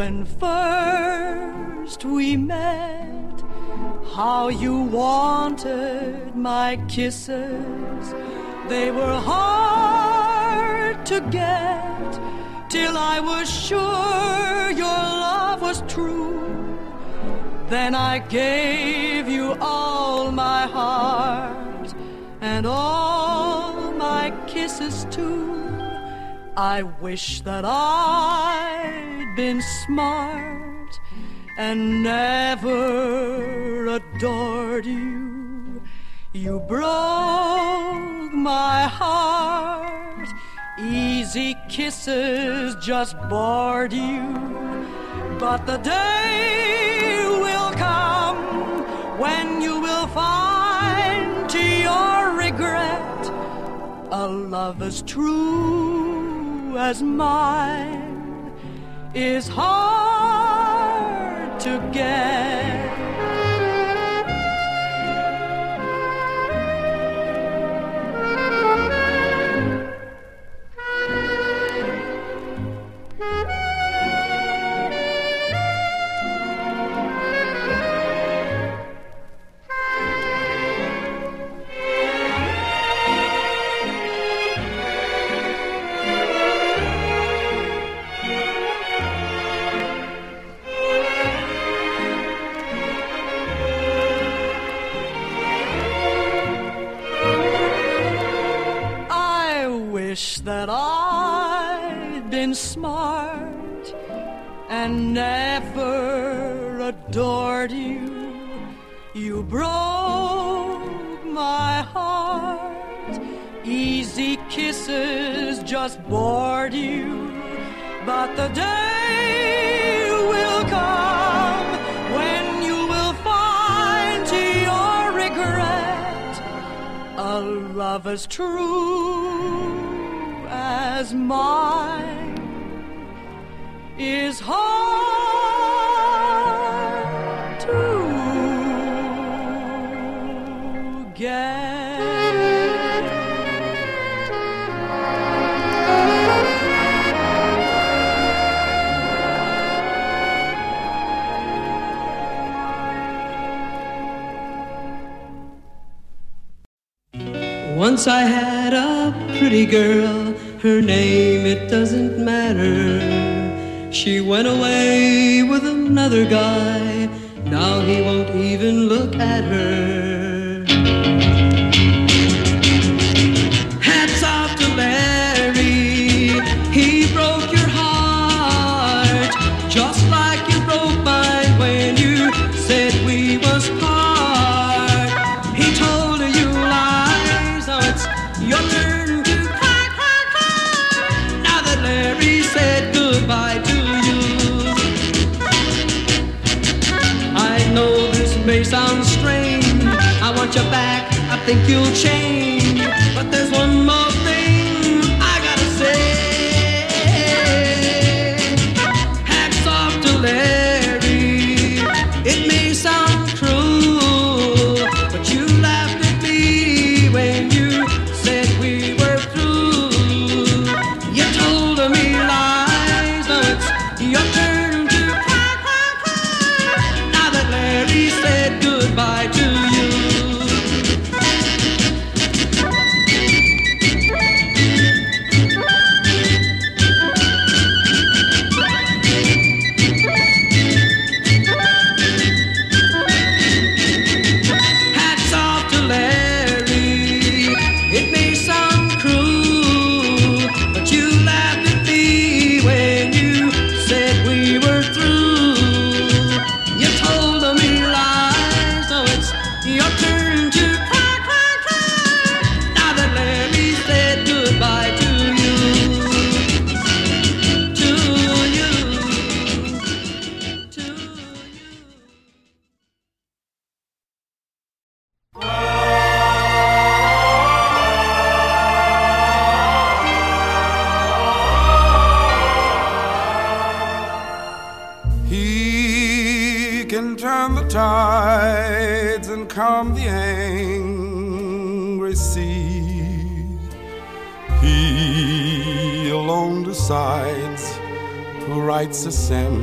When first we met. How you wanted my kisses, they were hard to get till I was sure your love was true. Then I gave you all my heart and all my kisses too. I wish that Been smart and never adored you. You broke my heart. Easy kisses just bored you. But the day will come when you will find to your regret a love as true as mine is hard to get. Never adored you. You broke my heart. Easy kisses just bored you. But the day will come when you will find to your regret a love as true as mine is hard to get. Once I had a pretty girl, her name it doesn't matter. She went away with another guy, now he won't even look at her. Think you'll change. Symphony.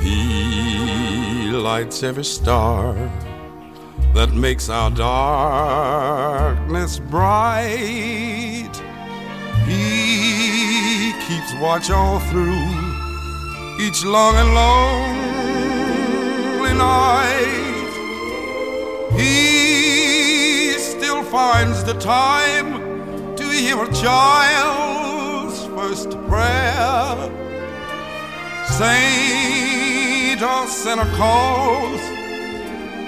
He lights every star that makes our darkness bright. He keeps watch all through each long and lonely night. He still finds the time to hear a child's first prayer. Saint or sinner calls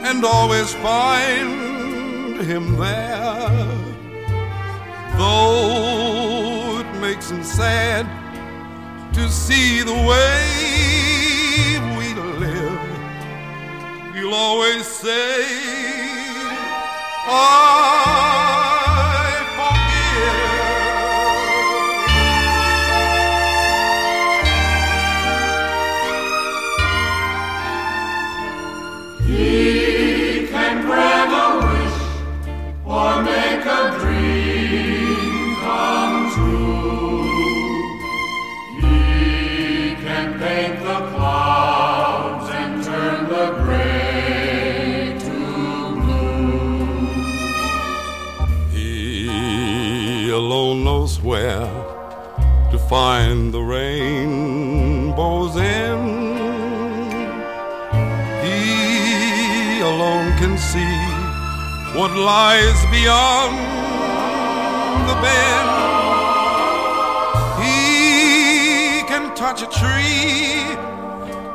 and always find him there. Though it makes him sad to see the way we live, he'll always say, I to find the rainbow's end. He alone can see what lies beyond the bend. He can touch a tree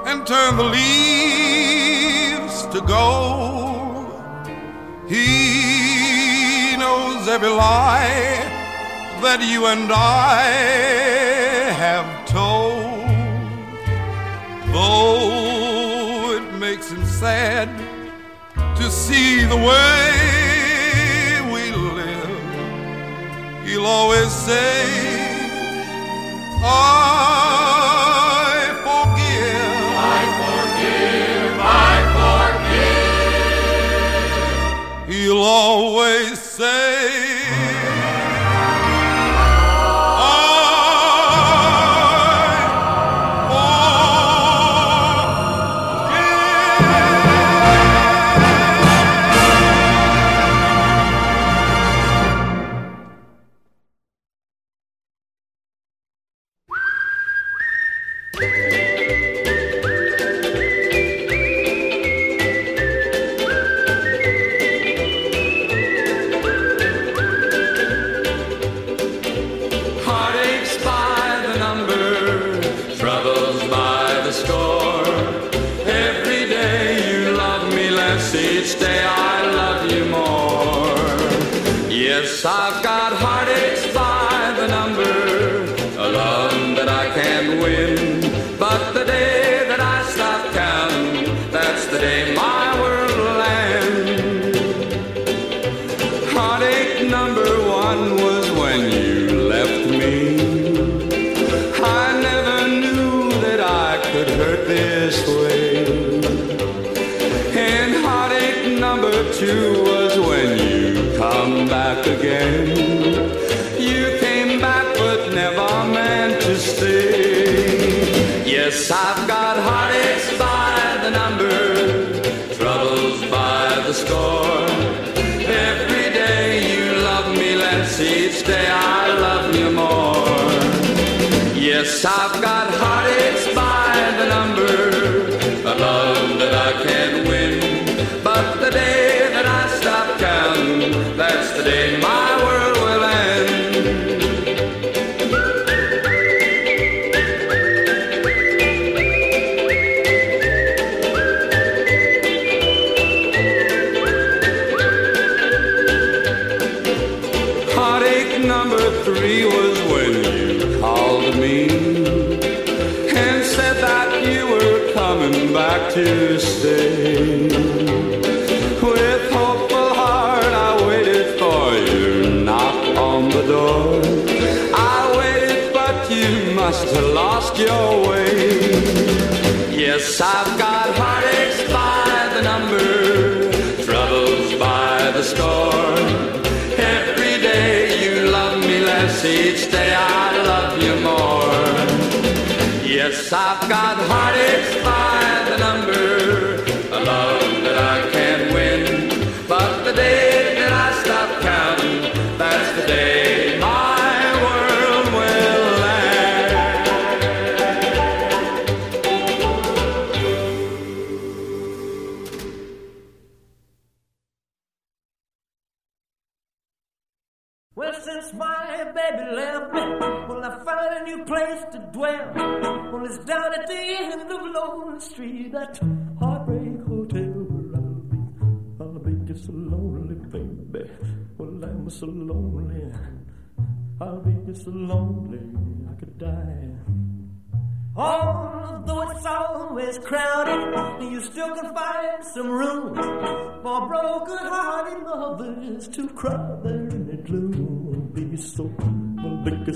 and turn the leaves to gold. He knows every lie that you and I have told. Though it makes him sad to see the way we live, he'll always say, I forgive. I forgive, I forgive. He'll always say,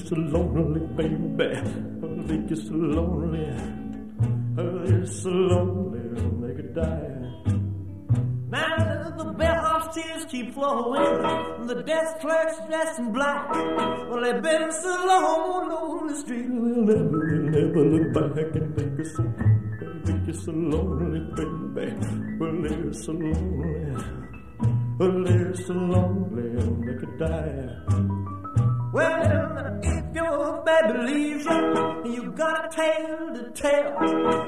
so lonely, baby. I'll be just so lonely. I'll be so lonely, they could die. Now the bellhop's tears keep flowing, and the desk clerk's dressed in black. Well, they've been so long on the street, we'll never, we'll never look back and think it's so, think it's so lonely, baby. Well, they're so lonely, well, they're so lonely, they could die. Well, baby leaves you, and you got a tale to tell.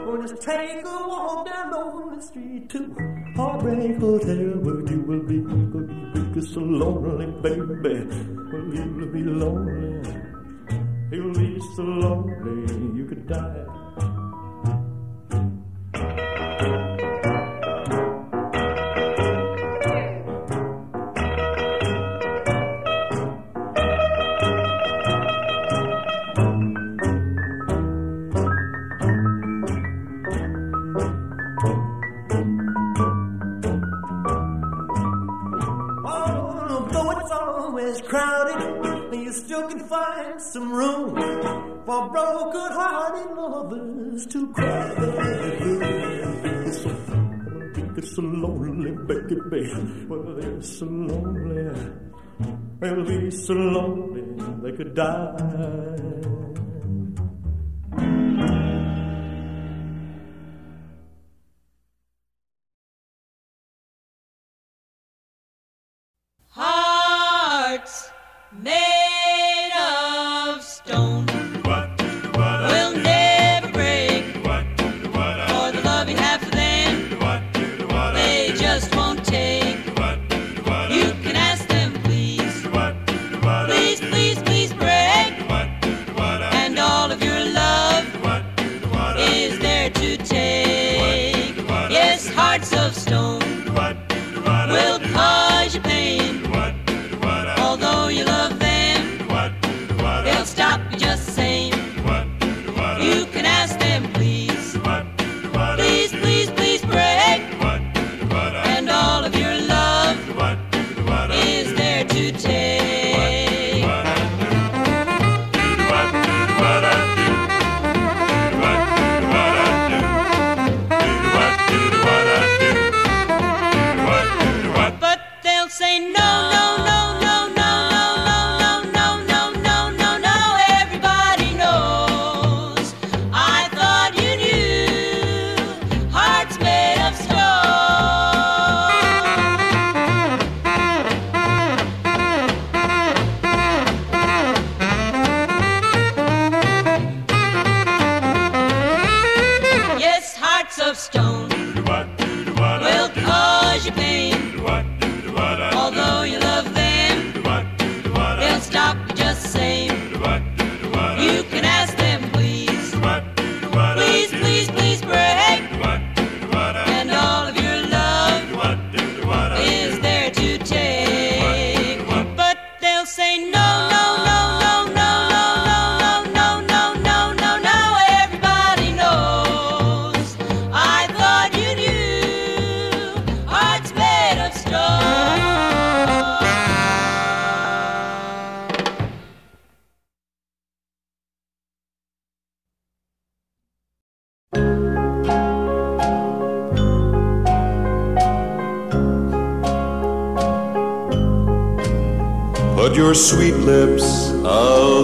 Well, just take a walk down on the street to Heartbreak Hotel, where you will be, will you be so lonely, baby. Well, you'll be lonely. You'll be so lonely, you could die. You can find some room for broken-hearted lovers to cry. So, it's so lonely, baby. Well, they're so lonely. They'll be so lonely they could die. Hearts made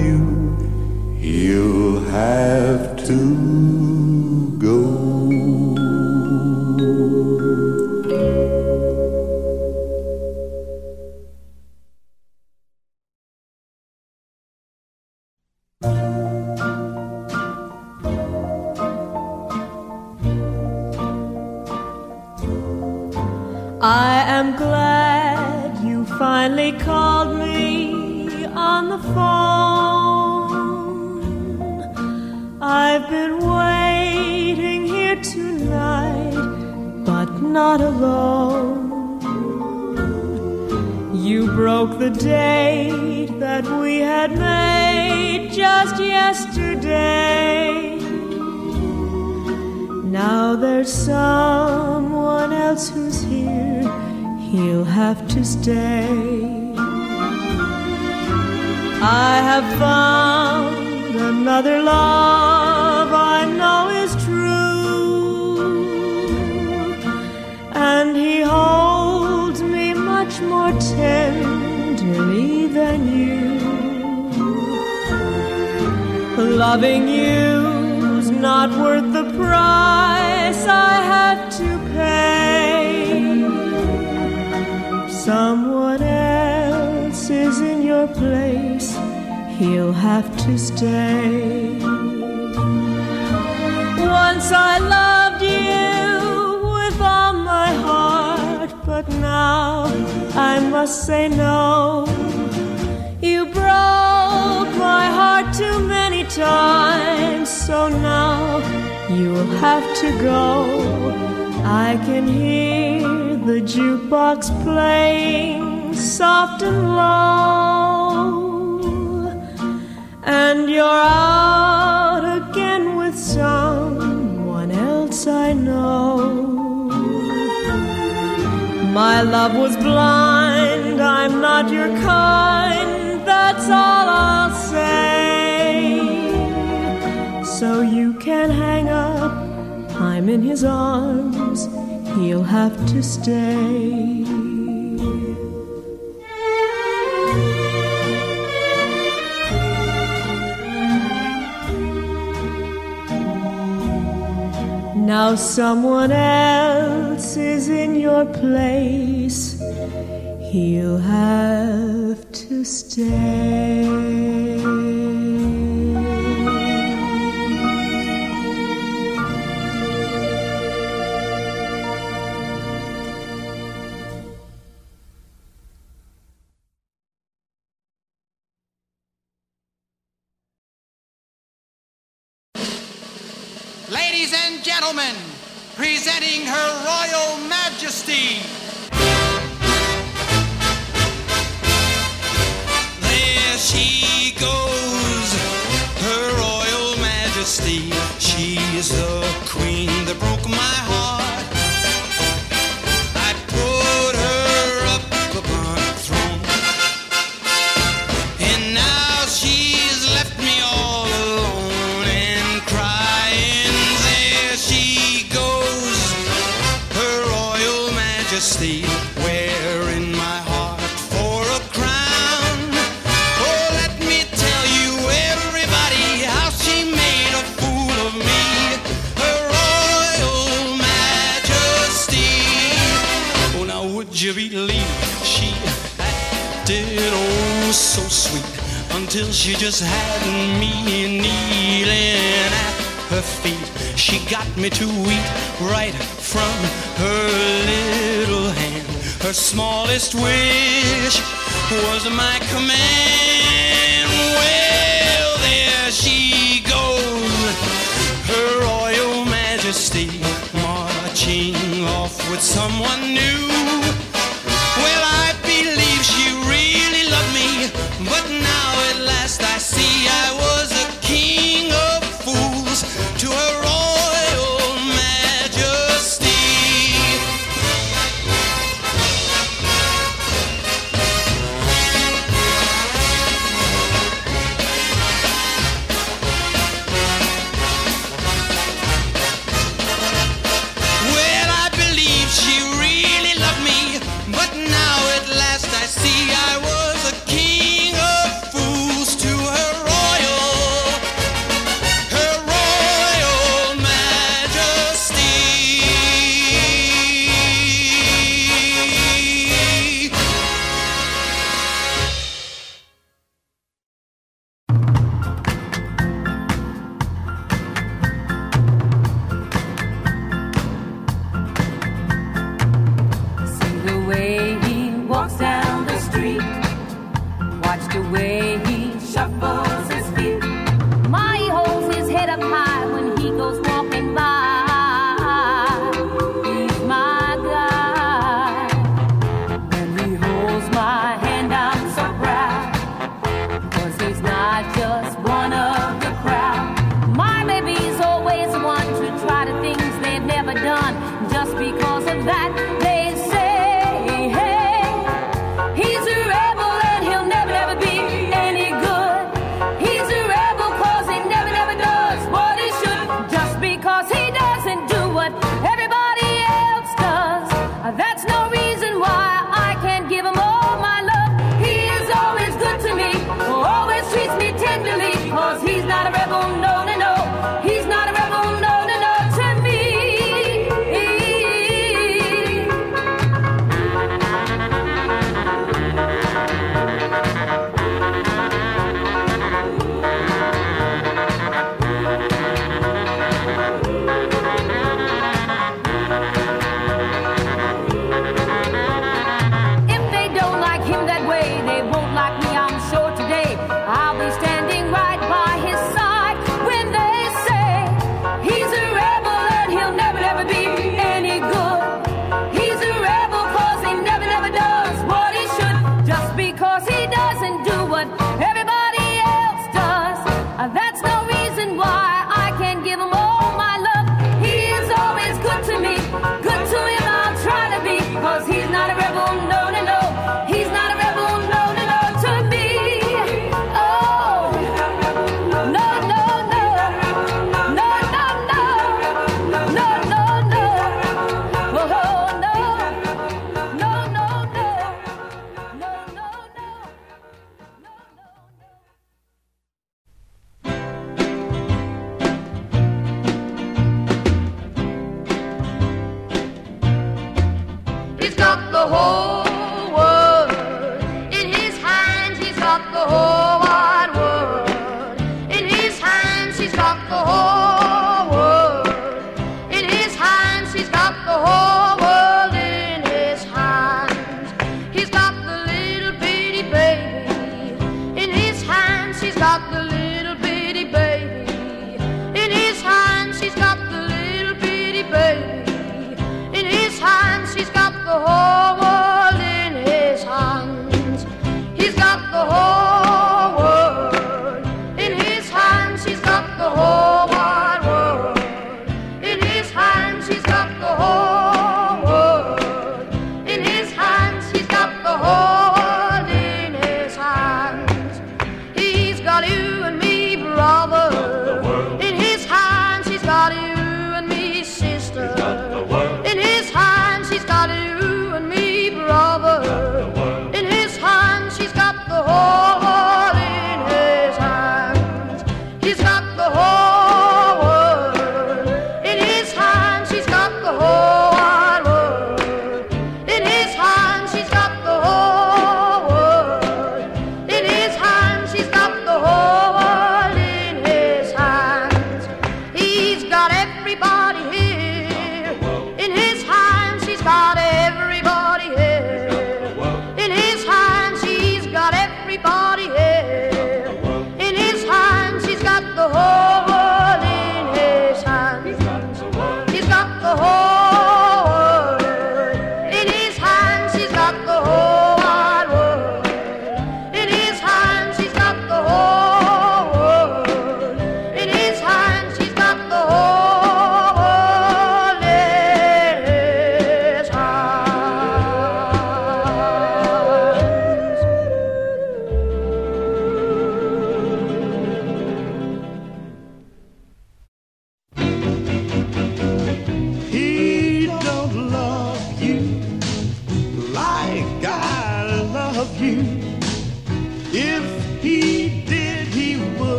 you, have to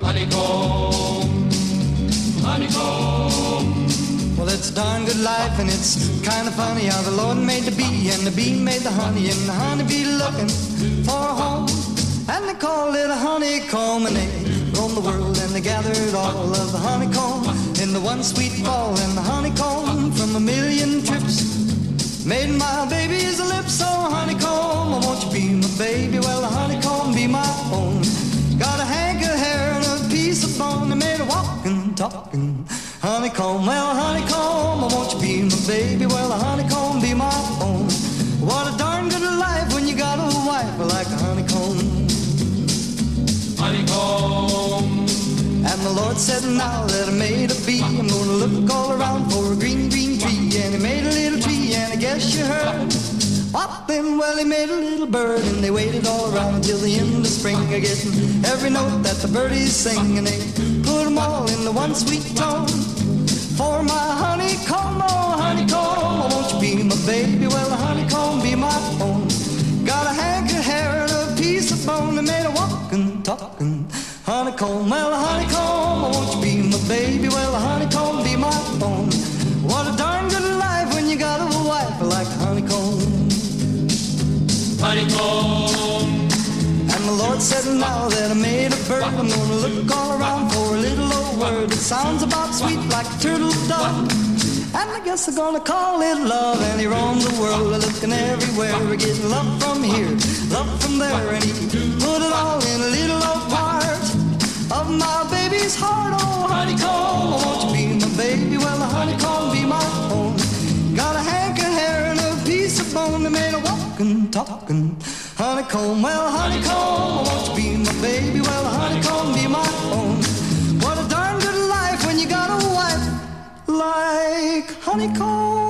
Honeycomb, honeycomb. Well, it's darn good life, and it's kind of funny how the Lord made the bee, and the bee made the honey, and the honeybee looking for a home. And they call it a honeycomb, and they roam the world, and they gathered all of the honeycomb in the one sweet ball, and the honeycomb from a million trips made my baby's lips so honeycomb. Won't you be my baby? Well, the honeycomb talking honeycomb. Well, honeycomb, oh, won't you be my baby? Well, the honeycomb be my own. What a darn good life when you got a wife like a honeycomb. Honeycomb. And the Lord said, now that I made a bee, I'm gonna look all around for a green, green tree. And he made a little tree, and I guess you heard. Hopping, well, he made a little bird, and they waited all around until the end of spring, a getting every note that the birdies sing, and they put them all in the one sweet tone. For my honeycomb, oh honeycomb, oh, won't you be my baby? Well, the honeycomb be my own. Got a hank of hair and a piece of bone that made a walking, talking honeycomb. Well, honeycomb, oh, won't you be my baby? Well, honeycomb be my own. And the Lord said, now that I made a bird, I'm gonna look all around for a little old word that sounds about sweet like a turtle dove. And I guess I'm gonna call it love. And he roamed the world, looking everywhere, getting love from here, love from there, and he put it all in a little old part of my baby's heart. Oh, honeycomb, oh, won't you be my baby? Well, the honeycomb be my own. Got a hank of hair and a piece of bone that made a walking, talking honeycomb. Well, honeycomb, won't you be my baby? Well, honeycomb be my own. What a darn good life when you got a wife like honeycomb.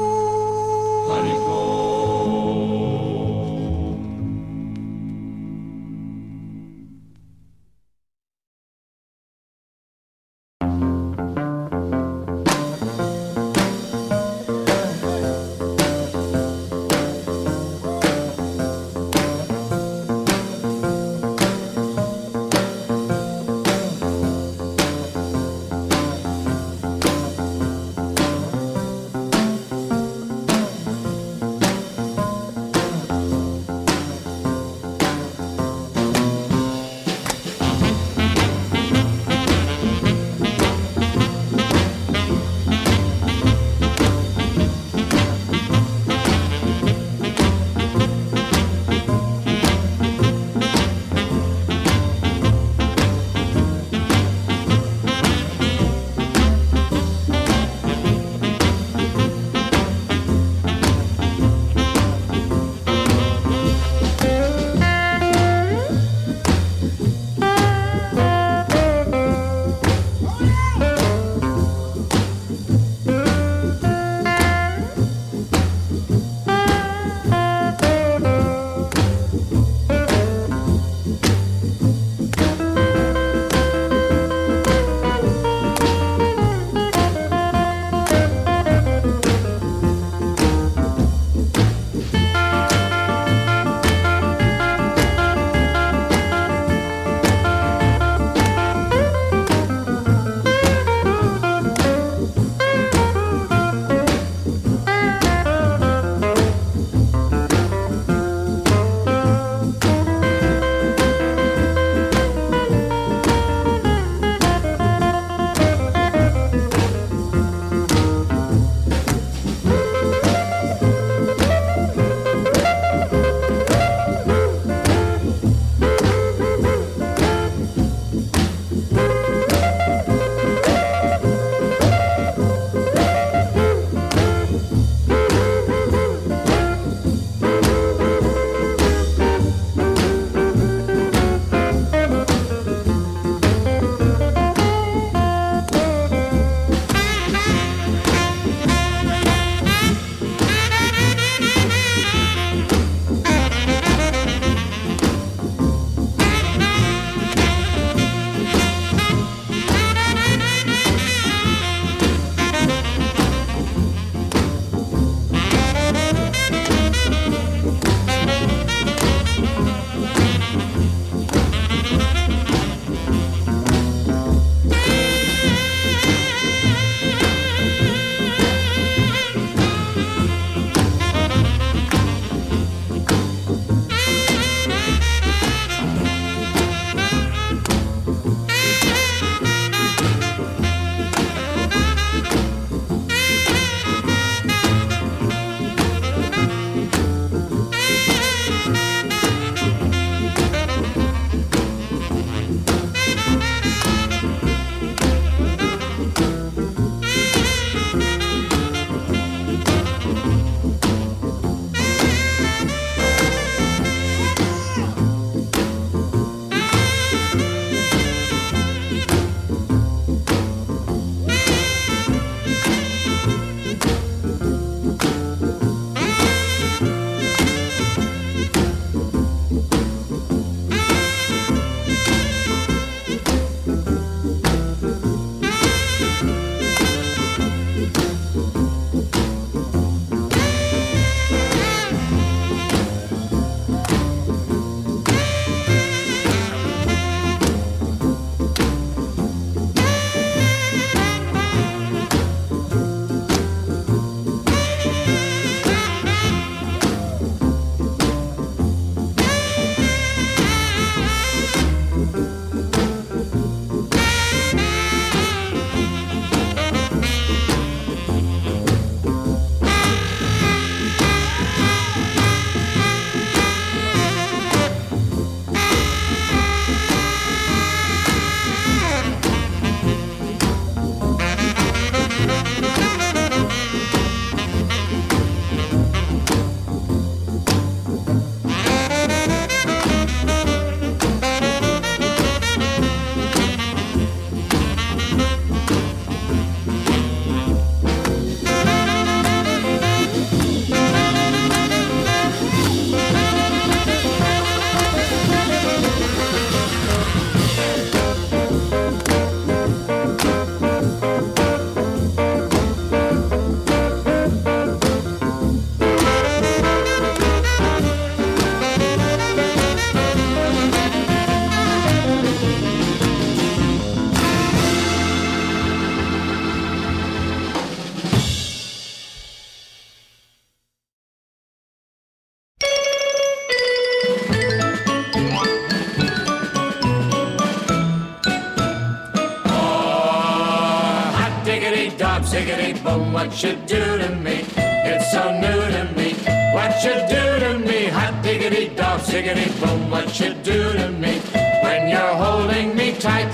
You do to me? It's so new to me. What you do to me? Hot diggity dog, ziggity boom, what you do to me? When you're holding me tight.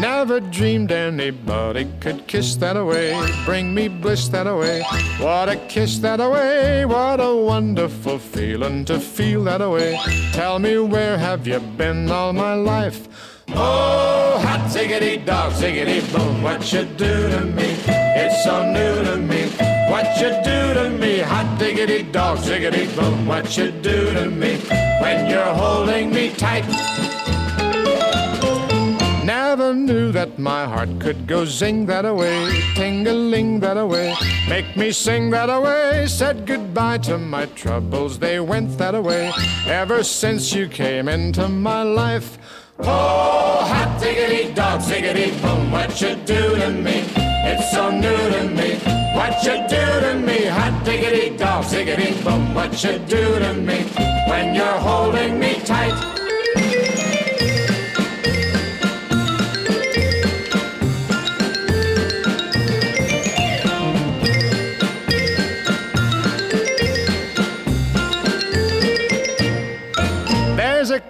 Never dreamed anybody could kiss that away, bring me bliss that away. What a kiss that away, what a wonderful feeling to feel that away. Tell me where have you been all my life? Oh, hot ziggity dog, ziggity boom, what you do to me? It's so new to me. What you do to me? Hot diggity dog, ziggity boom, what you do to me? When you're holding me tight. Never knew that my heart could go zing that away, ting-a-ling that away, make me sing that away. Said goodbye to my troubles, they went that away. Ever since you came into my life, Oh, hot diggity dog, ziggity boom, what you do to me? It's so new to me. What you do to me? Hot diggity dog, ziggity boom, what you do to me? When you're holding me tight.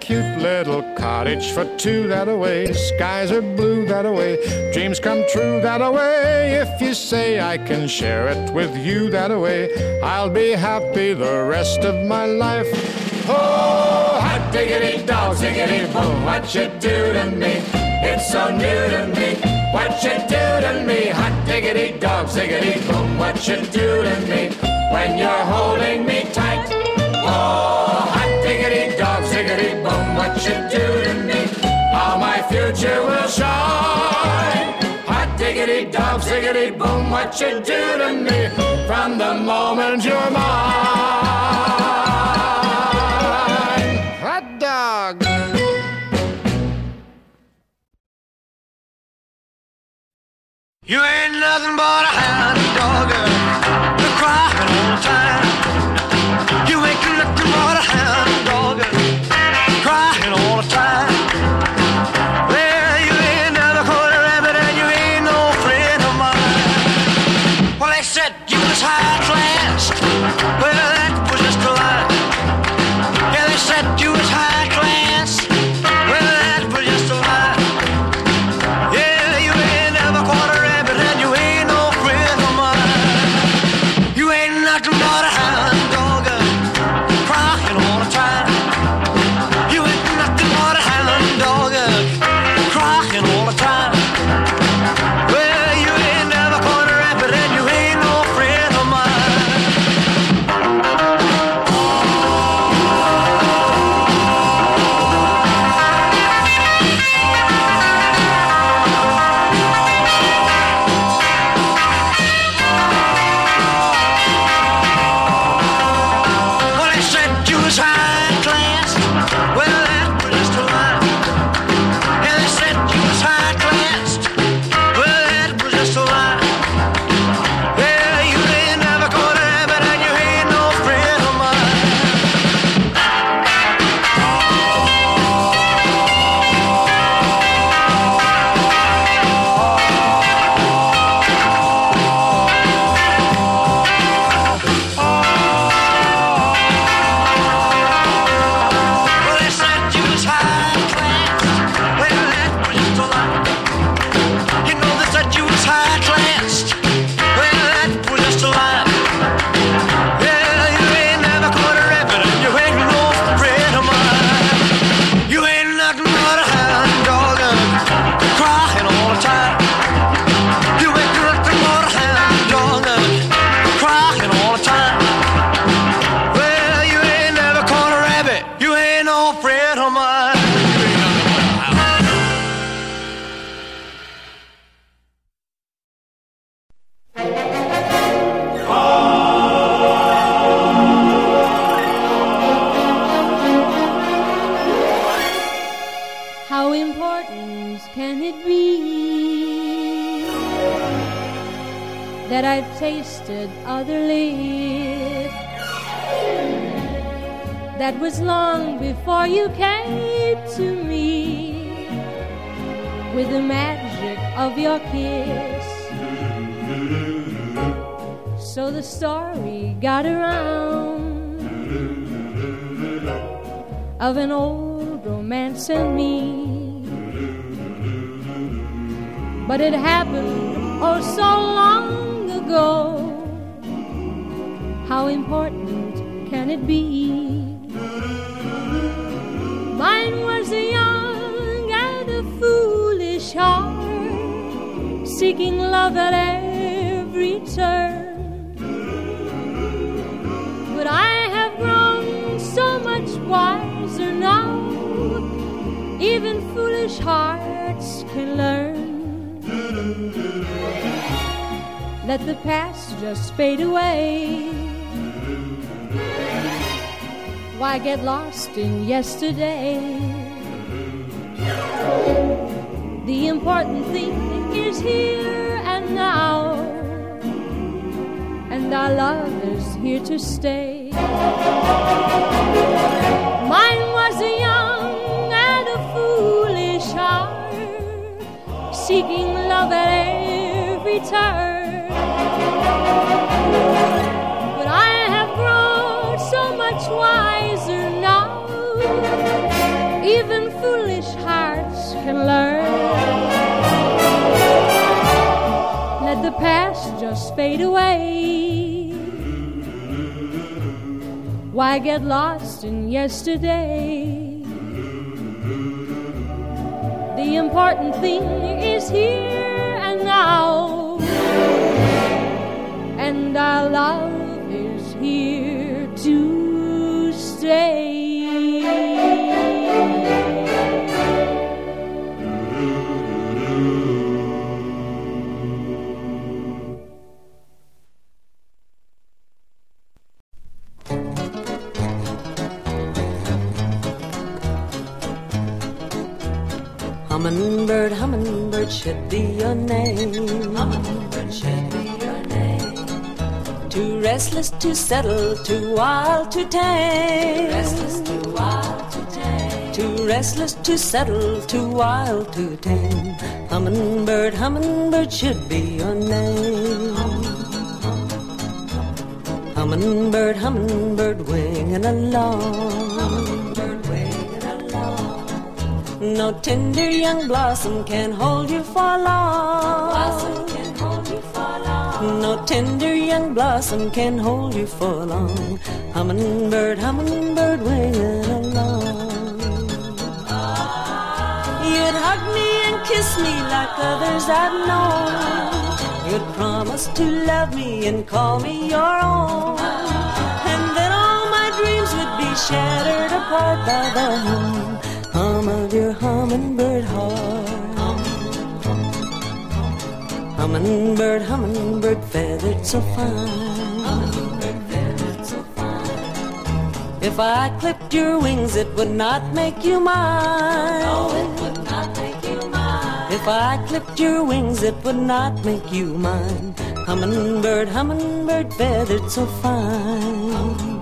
Cute little cottage for two that away. Skies are blue that away. Dreams come true that away. If you say I can share it with you that away, I'll be happy the rest of my life. Oh, hot diggity dog, ziggity boom, what you do to me? It's so new to me. What you do to me? Hot diggity dog, ziggity boom, what you do to me? When you're holding me tight. Oh, hot diggity dog, ziggity boom, what you do to me? How my future will shine. Hot diggity dog, ziggity boom, what you do to me? From the moment you're mine. Hot dog. You ain't nothing but a hound dog, That was long before you came to me with the magic of your kiss. So the story got around of an old romance and me. But it happened oh so long ago. How important can it be? Mine was a young and a foolish heart, seeking love at every turn. But I have grown so much wiser now, even foolish hearts can learn. Let the past just fade away. Why get lost in yesterday? The important thing is here and now, and our love is here to stay. Mine was a young and a foolish heart, seeking love at every turn. Fade away. Why get lost in yesterday? The important thing is here and now, and our love is here should be your name. Hummingbird should be your name. Too restless to settle, too wild to tame. Restless, too wild to tame. Too restless to settle, too wild to tame. Hummingbird, hummingbird should be your name. Hummingbird, hummingbird winging along. No tender young blossom can hold you for long. Blossom can hold you for long. No tender young blossom can hold you for long. Hummingbird, hummingbird winging along. You'd hug me and kiss me like others I've known. You'd promise to love me and call me your own. And then all my dreams would be shattered apart by the hum, hum of your hummingbird heart. Hummingbird, hummingbird, feathered so fine. If I clipped your wings, it would not make you mine. No, it would not make you mine. If I clipped your wings, it would not make you mine. Hummingbird, hummingbird, feathered so fine.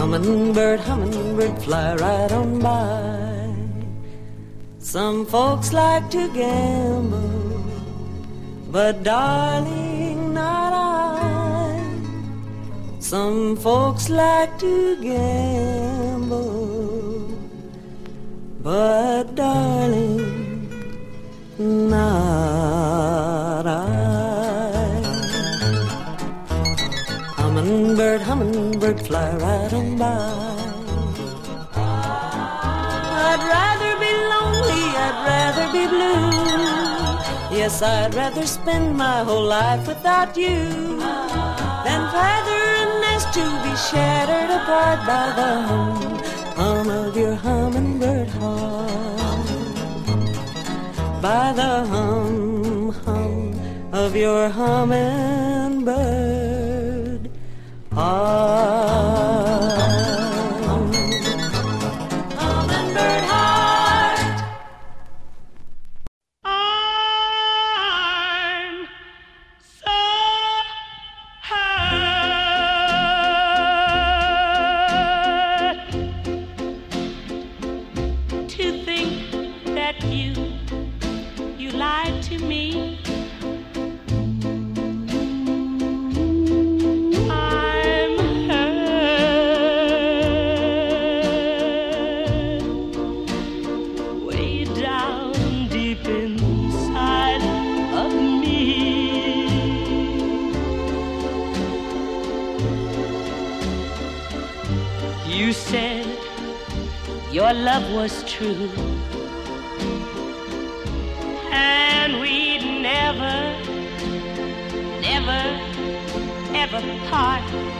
Hummingbird, hummingbird, fly right on by. Some folks like to gamble, but darling, not I. Some folks like to gamble, but darling, not I. Hummingbird, hummingbird, fly right on by. I'd rather be lonely, I'd rather be blue. Yes, I'd rather spend my whole life without you than feather a nest to be shattered apart by the hum, hum of your hummingbird heart. By the hum, hum of your hummingbird heart. was true. And we'd never, never, ever part.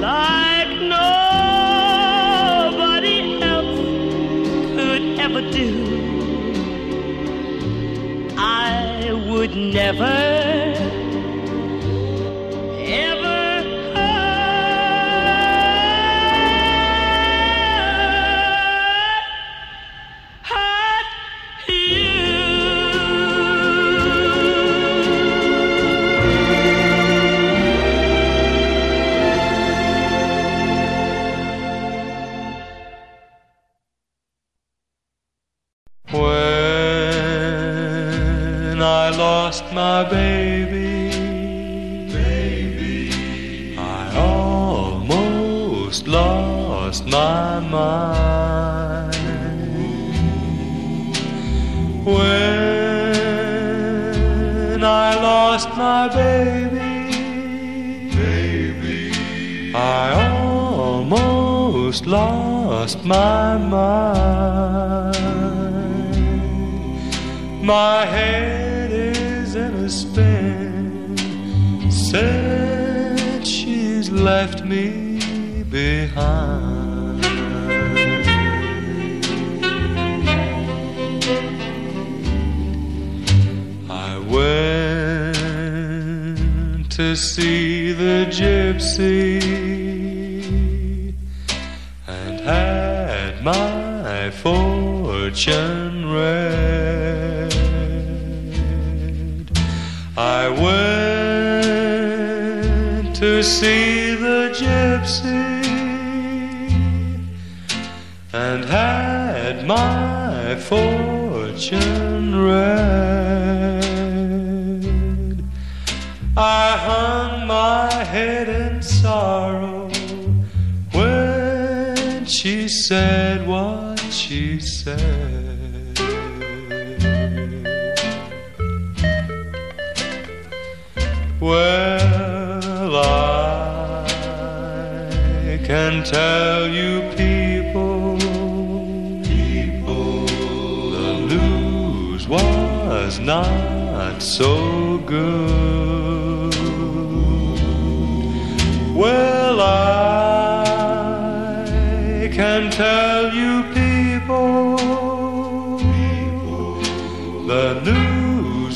like nobody else could ever do. I would never.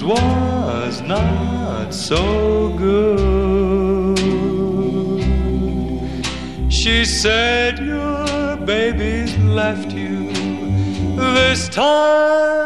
was not so good. She said, Your baby's left you this time.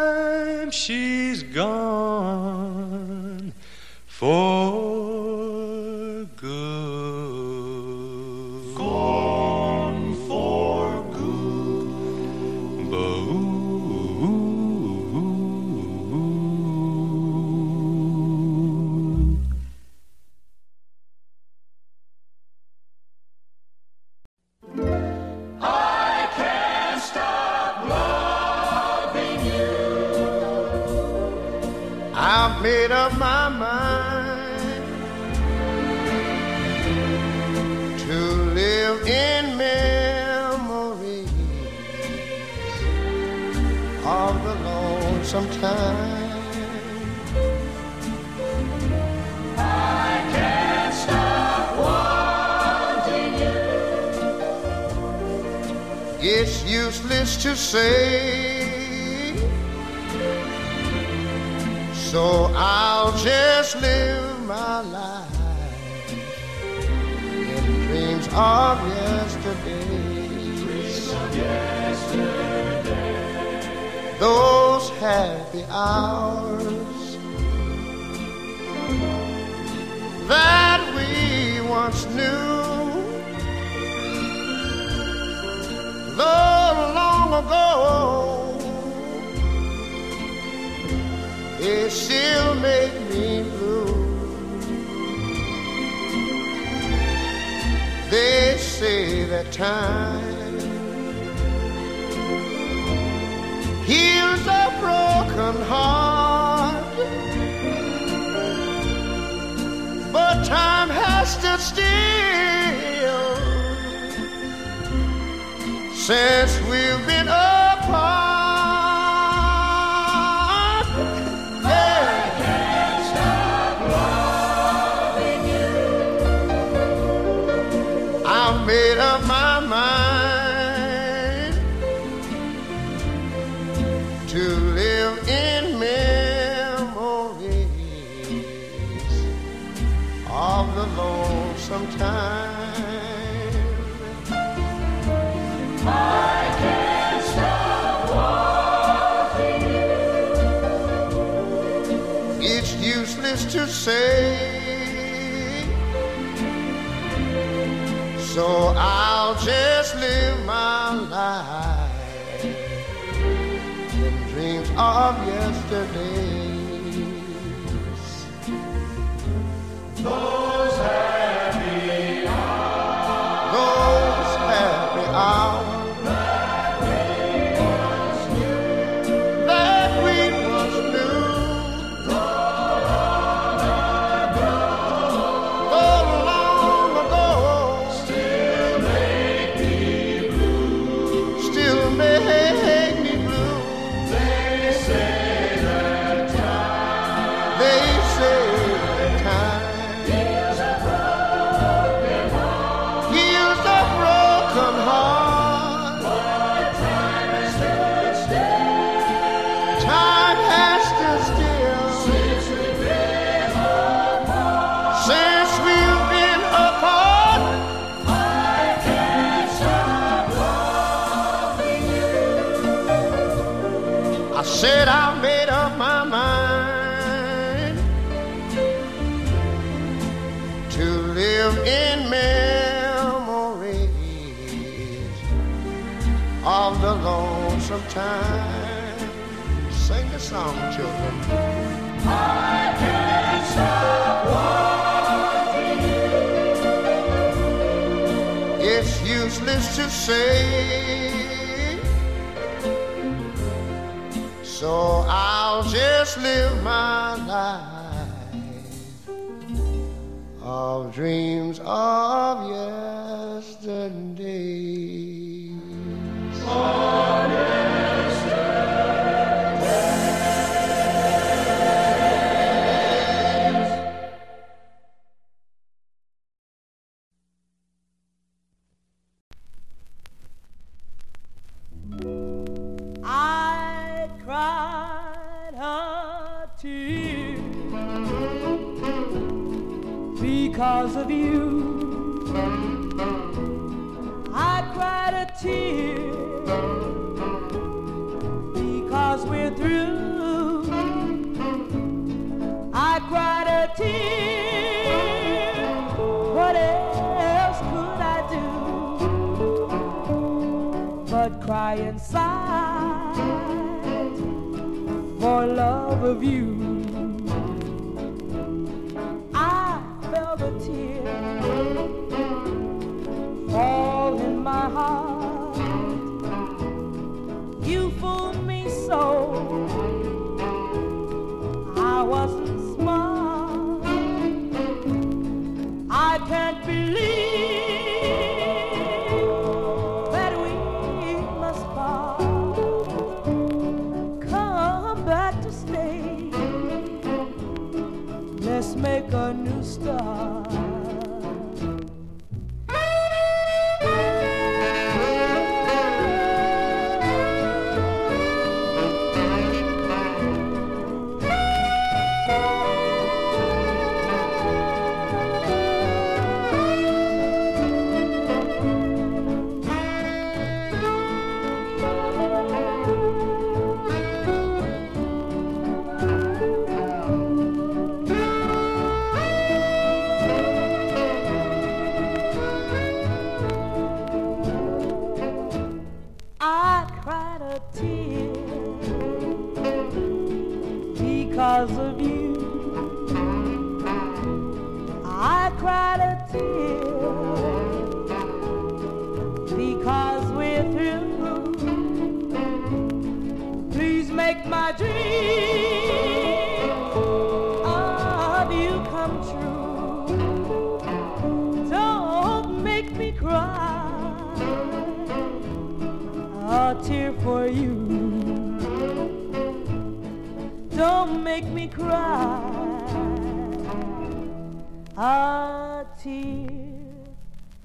A tear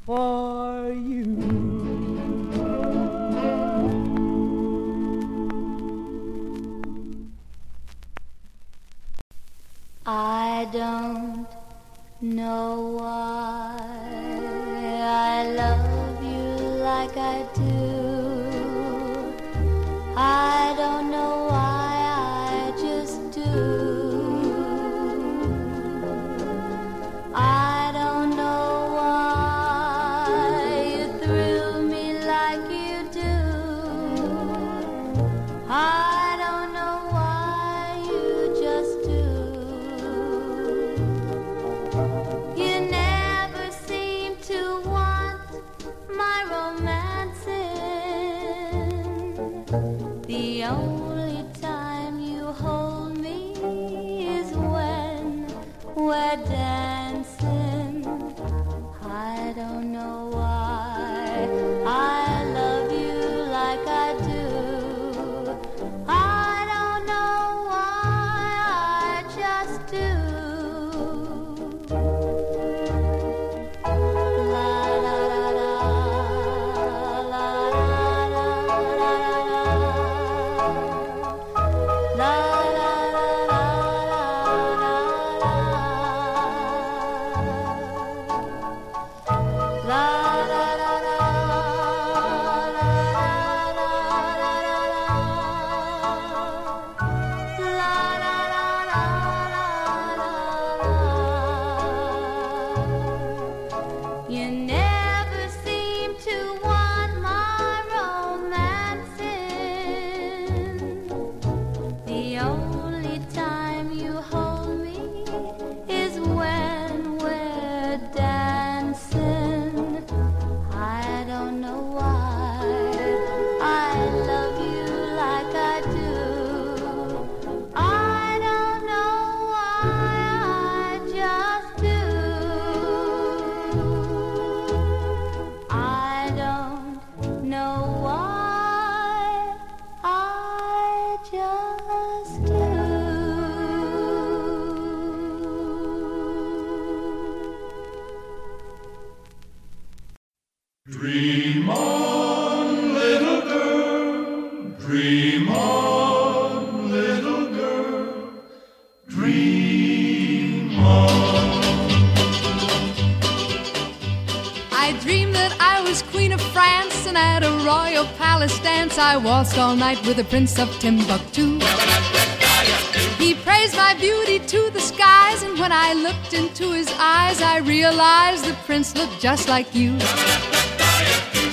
for you. I don't know why I love you like I do. I waltzed all night with the Prince of Timbuktu. He praised my beauty to the skies, and when I looked into his eyes, I realized the prince looked just like you.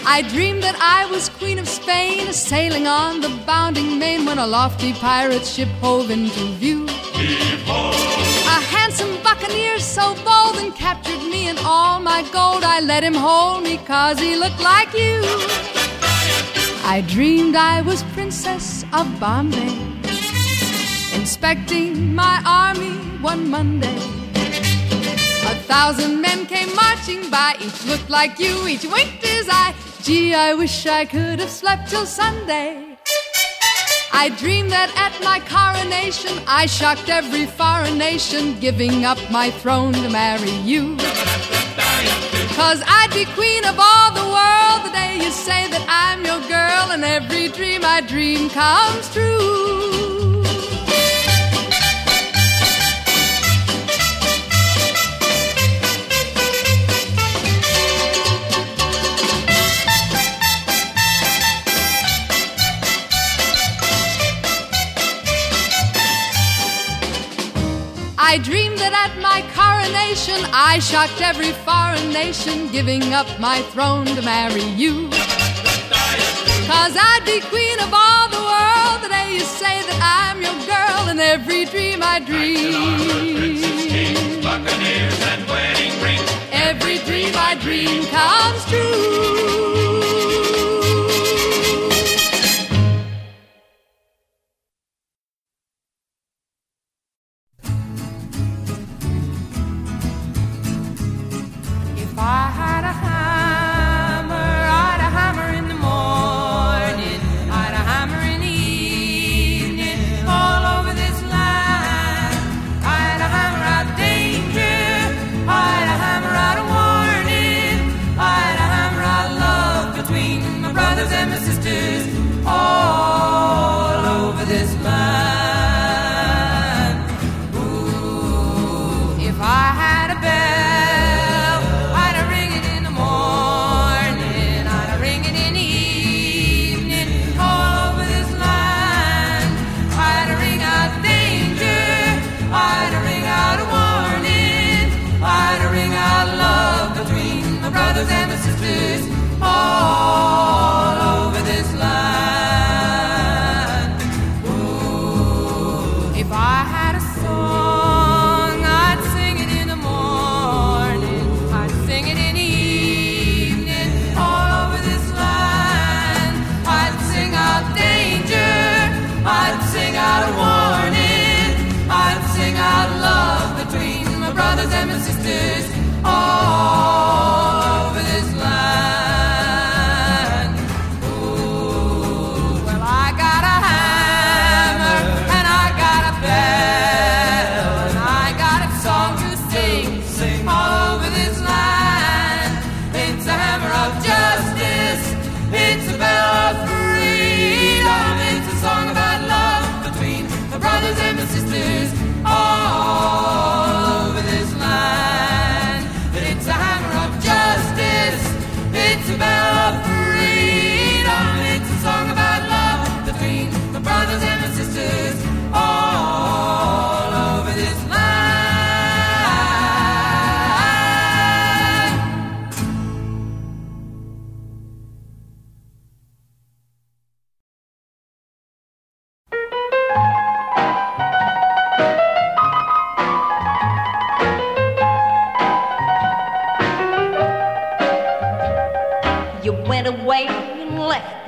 I dreamed that I was Queen of Spain, sailing on the bounding main when a lofty pirate ship hove into view. A handsome buccaneer so bold and captured me and all my gold. I let him hold me cause he looked like you. I dreamed I was Princess of Bombay, inspecting my army one Monday. A thousand men came marching by, each looked like you, each winked his eye. Gee, I wish I could have slept till Sunday. I dreamed that at my coronation I shocked every foreign nation, giving up my throne to marry you. Cause I'd be queen of all the world the day you say that I'm your girl, and every dream I dream comes true. I dreamed that at my coronation, I shocked every foreign nation, giving up my throne to marry you. Cause I'd be queen of all the world the day you say that I'm your girl in every dream I dream. Buccaneers, and wedding rings. Every dream I dream comes true.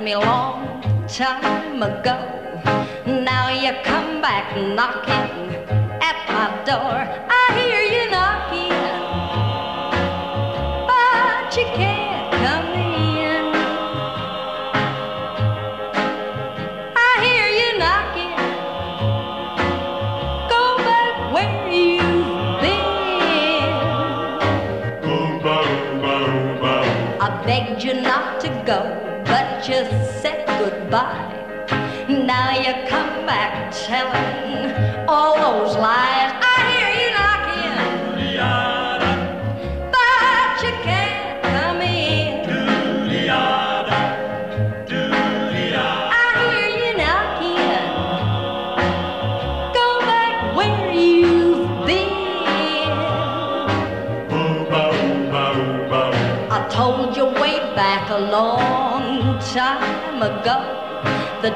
me long time ago. Now you come back knocking at my door. I hear you knocking, but you can't come in. I hear you knocking. Go back where you've been. I begged you not to go just said goodbye. Now you come back telling all those lies.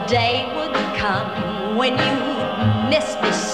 day would come when you'd miss me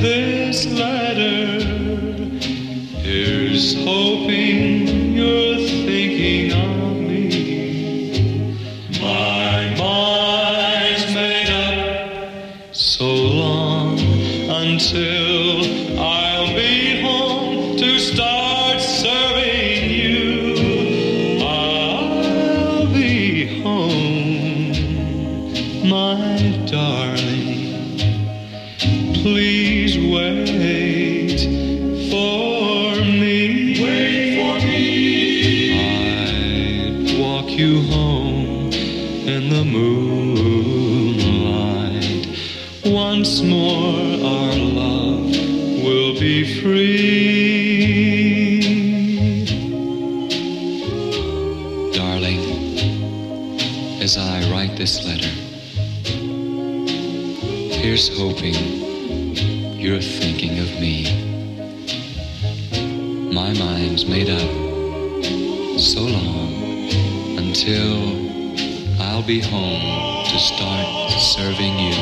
this ladder. Here's hoping. be home to start serving you.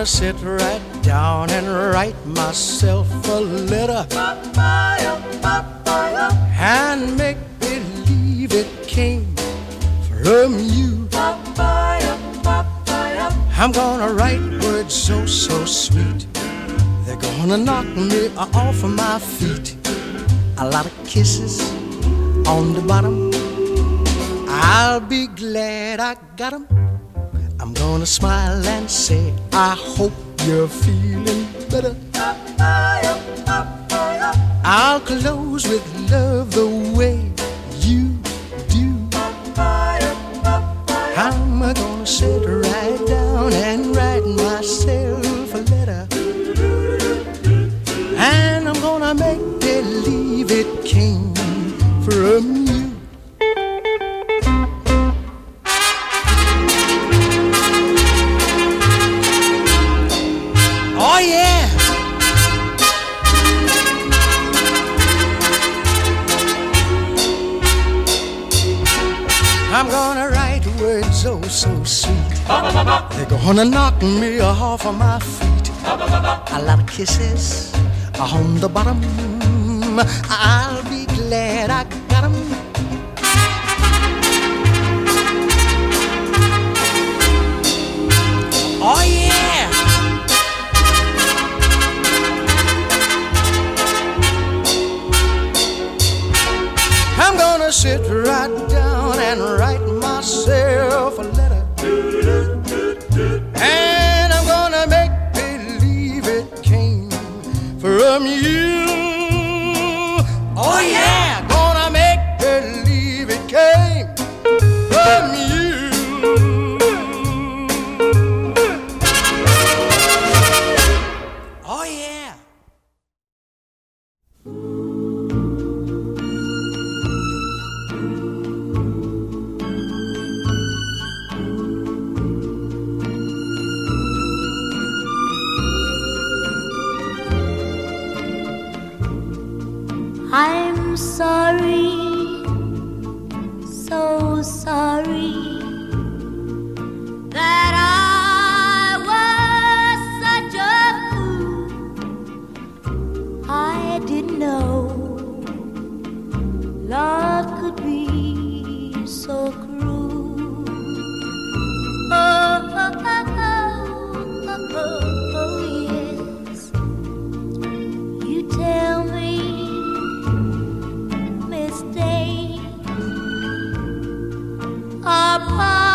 Gonna sit mistakes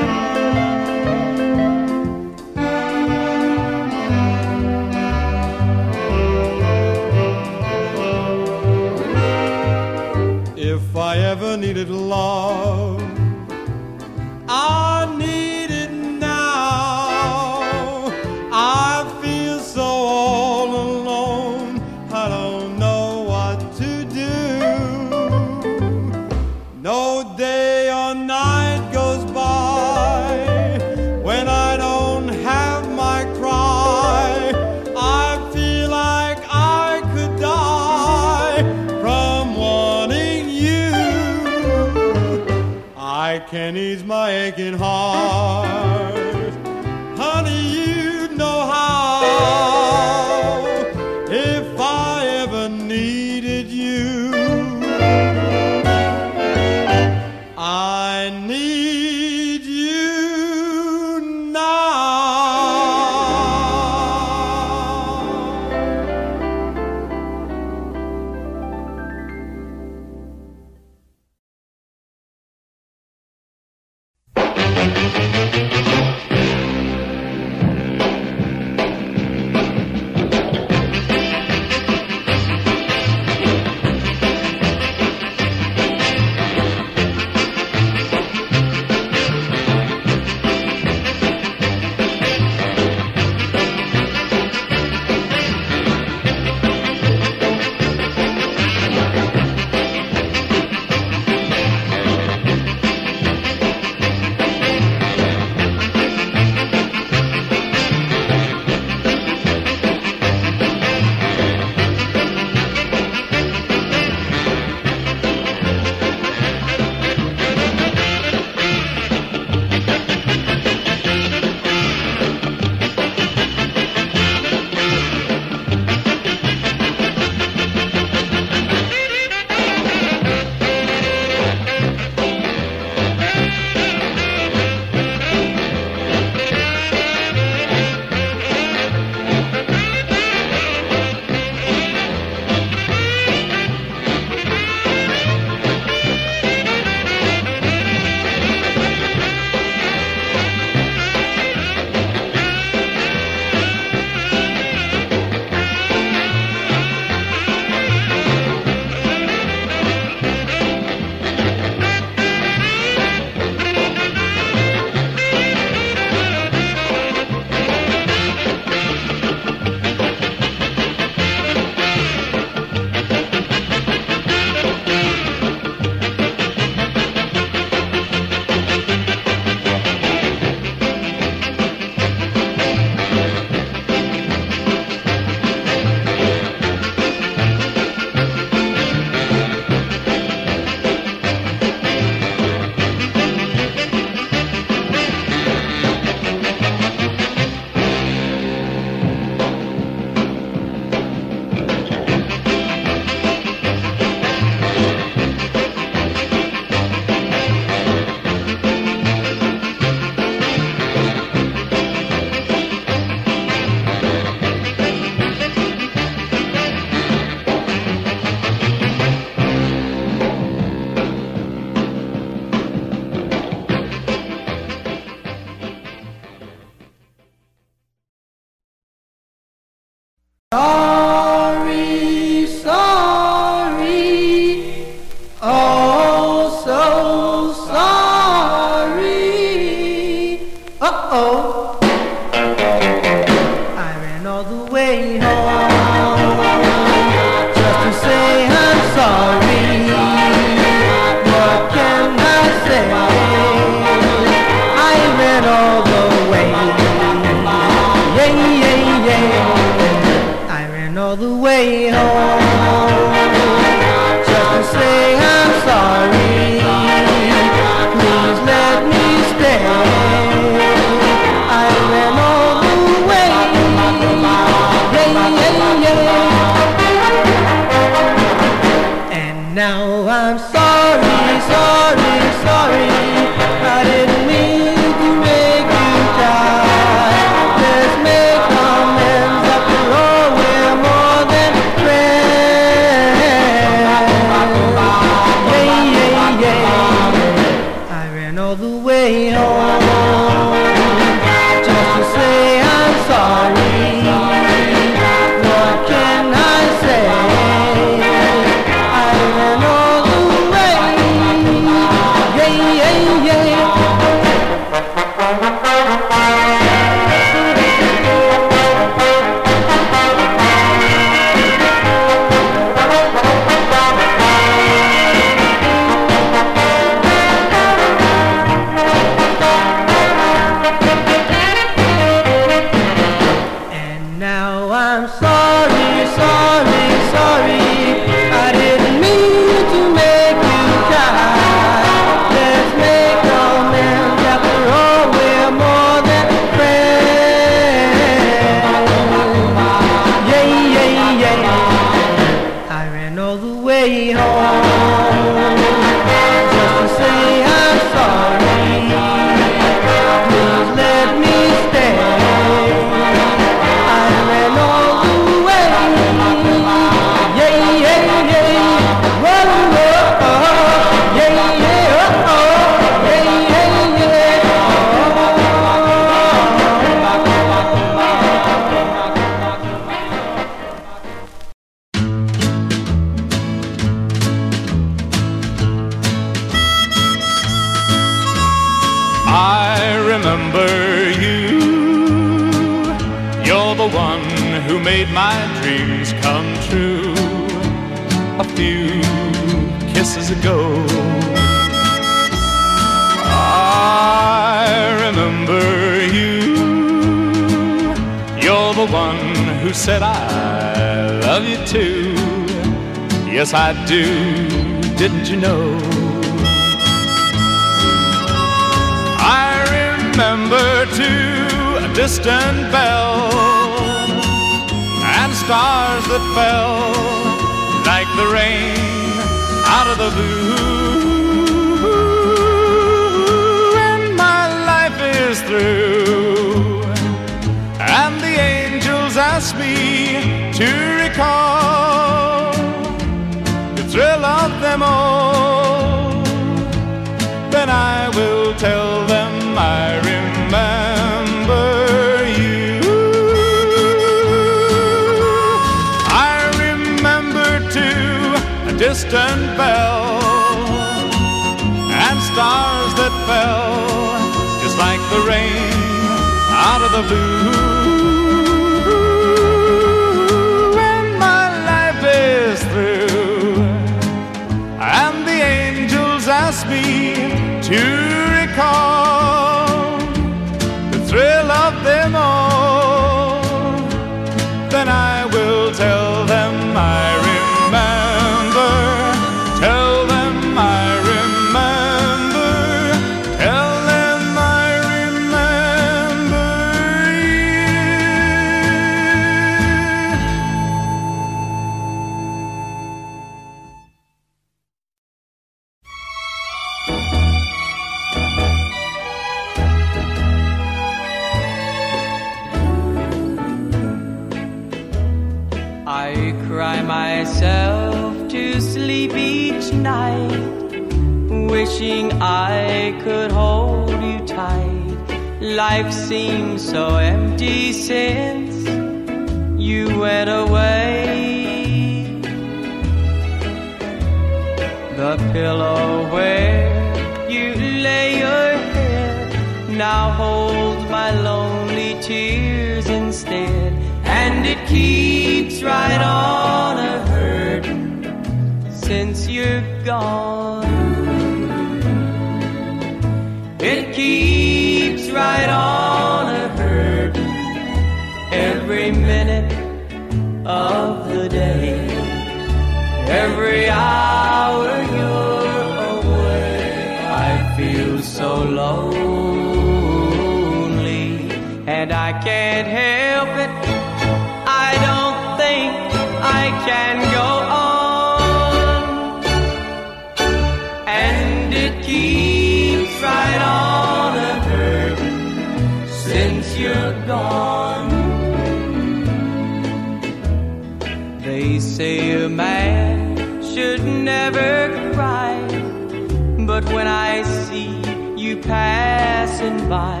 passing by.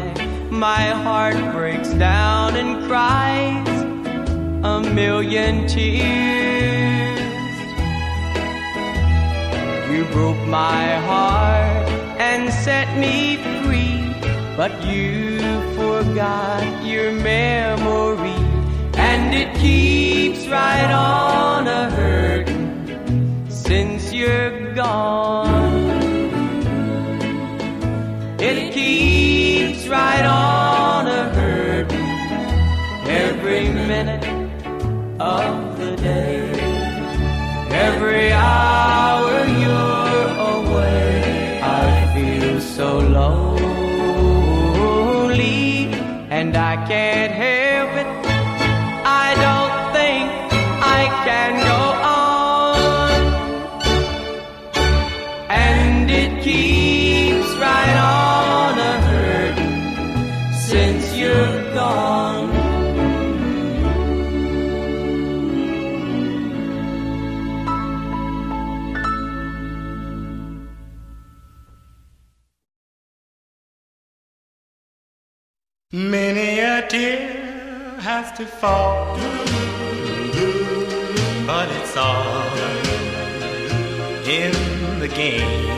My heart breaks down and cries a million tears. You broke my heart and set me free, but you forgot your memory, and it keeps right on a hurting since you're gone. keeps right on a hurting every minute of the day, every hour you're away. I feel so lonely, and I can't help. has to fall. But it's all in the game.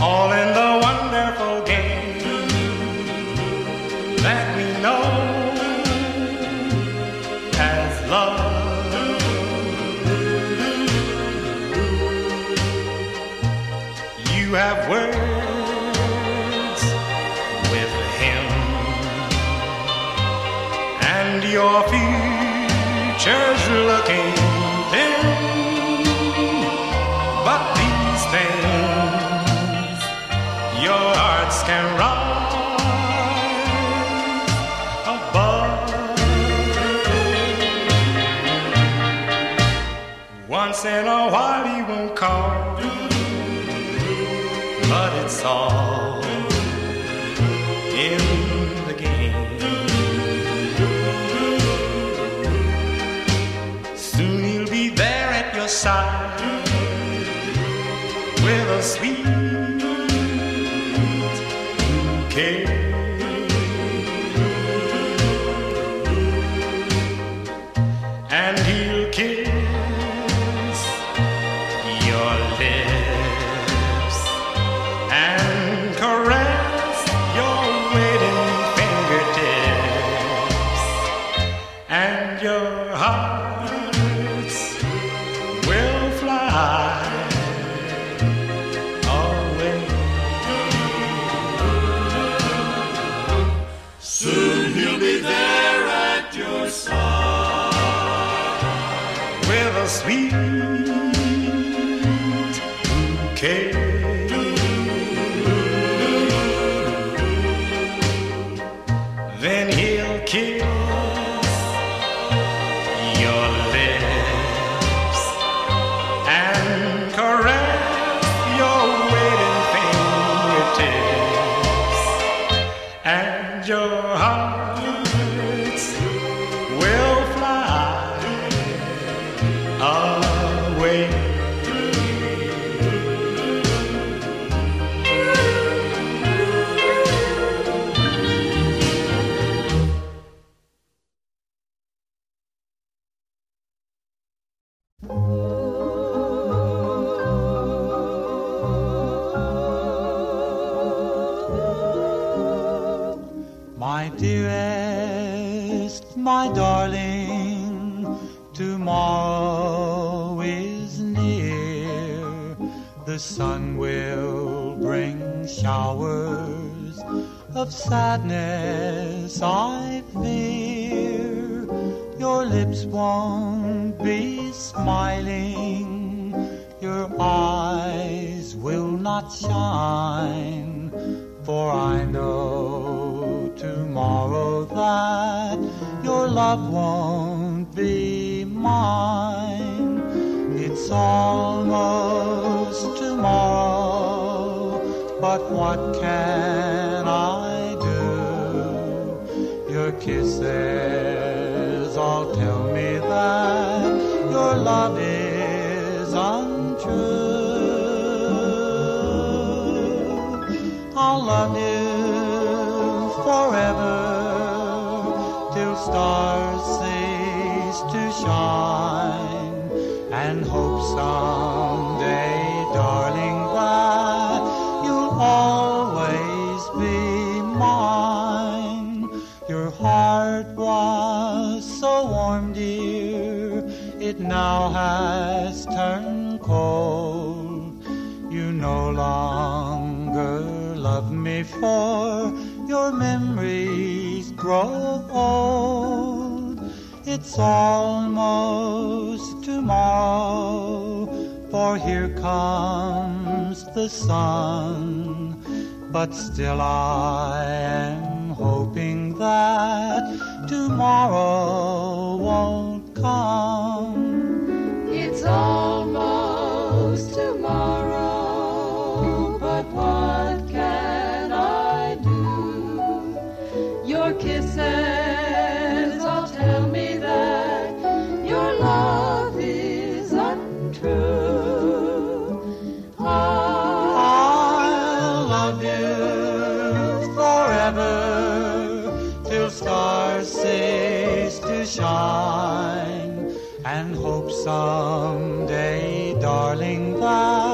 All in the your future's looking dim. But these things your hearts can rise above. Once in a while he won't call, but it's all sun will bring showers of sadness, I fear. Your lips won't be smiling, your eyes will not shine. For I know tomorrow that your love won't be mine. It's almost tomorrow, but what can I do? Your kisses all tell me that your love is untrue. I'll love you forever till stars cease to shine and hope someday, for your memories grow old. It's almost tomorrow, for here comes the sun. But still I am hoping that tomorrow won't come. It's almost tomorrow, shine and hope someday, darling, that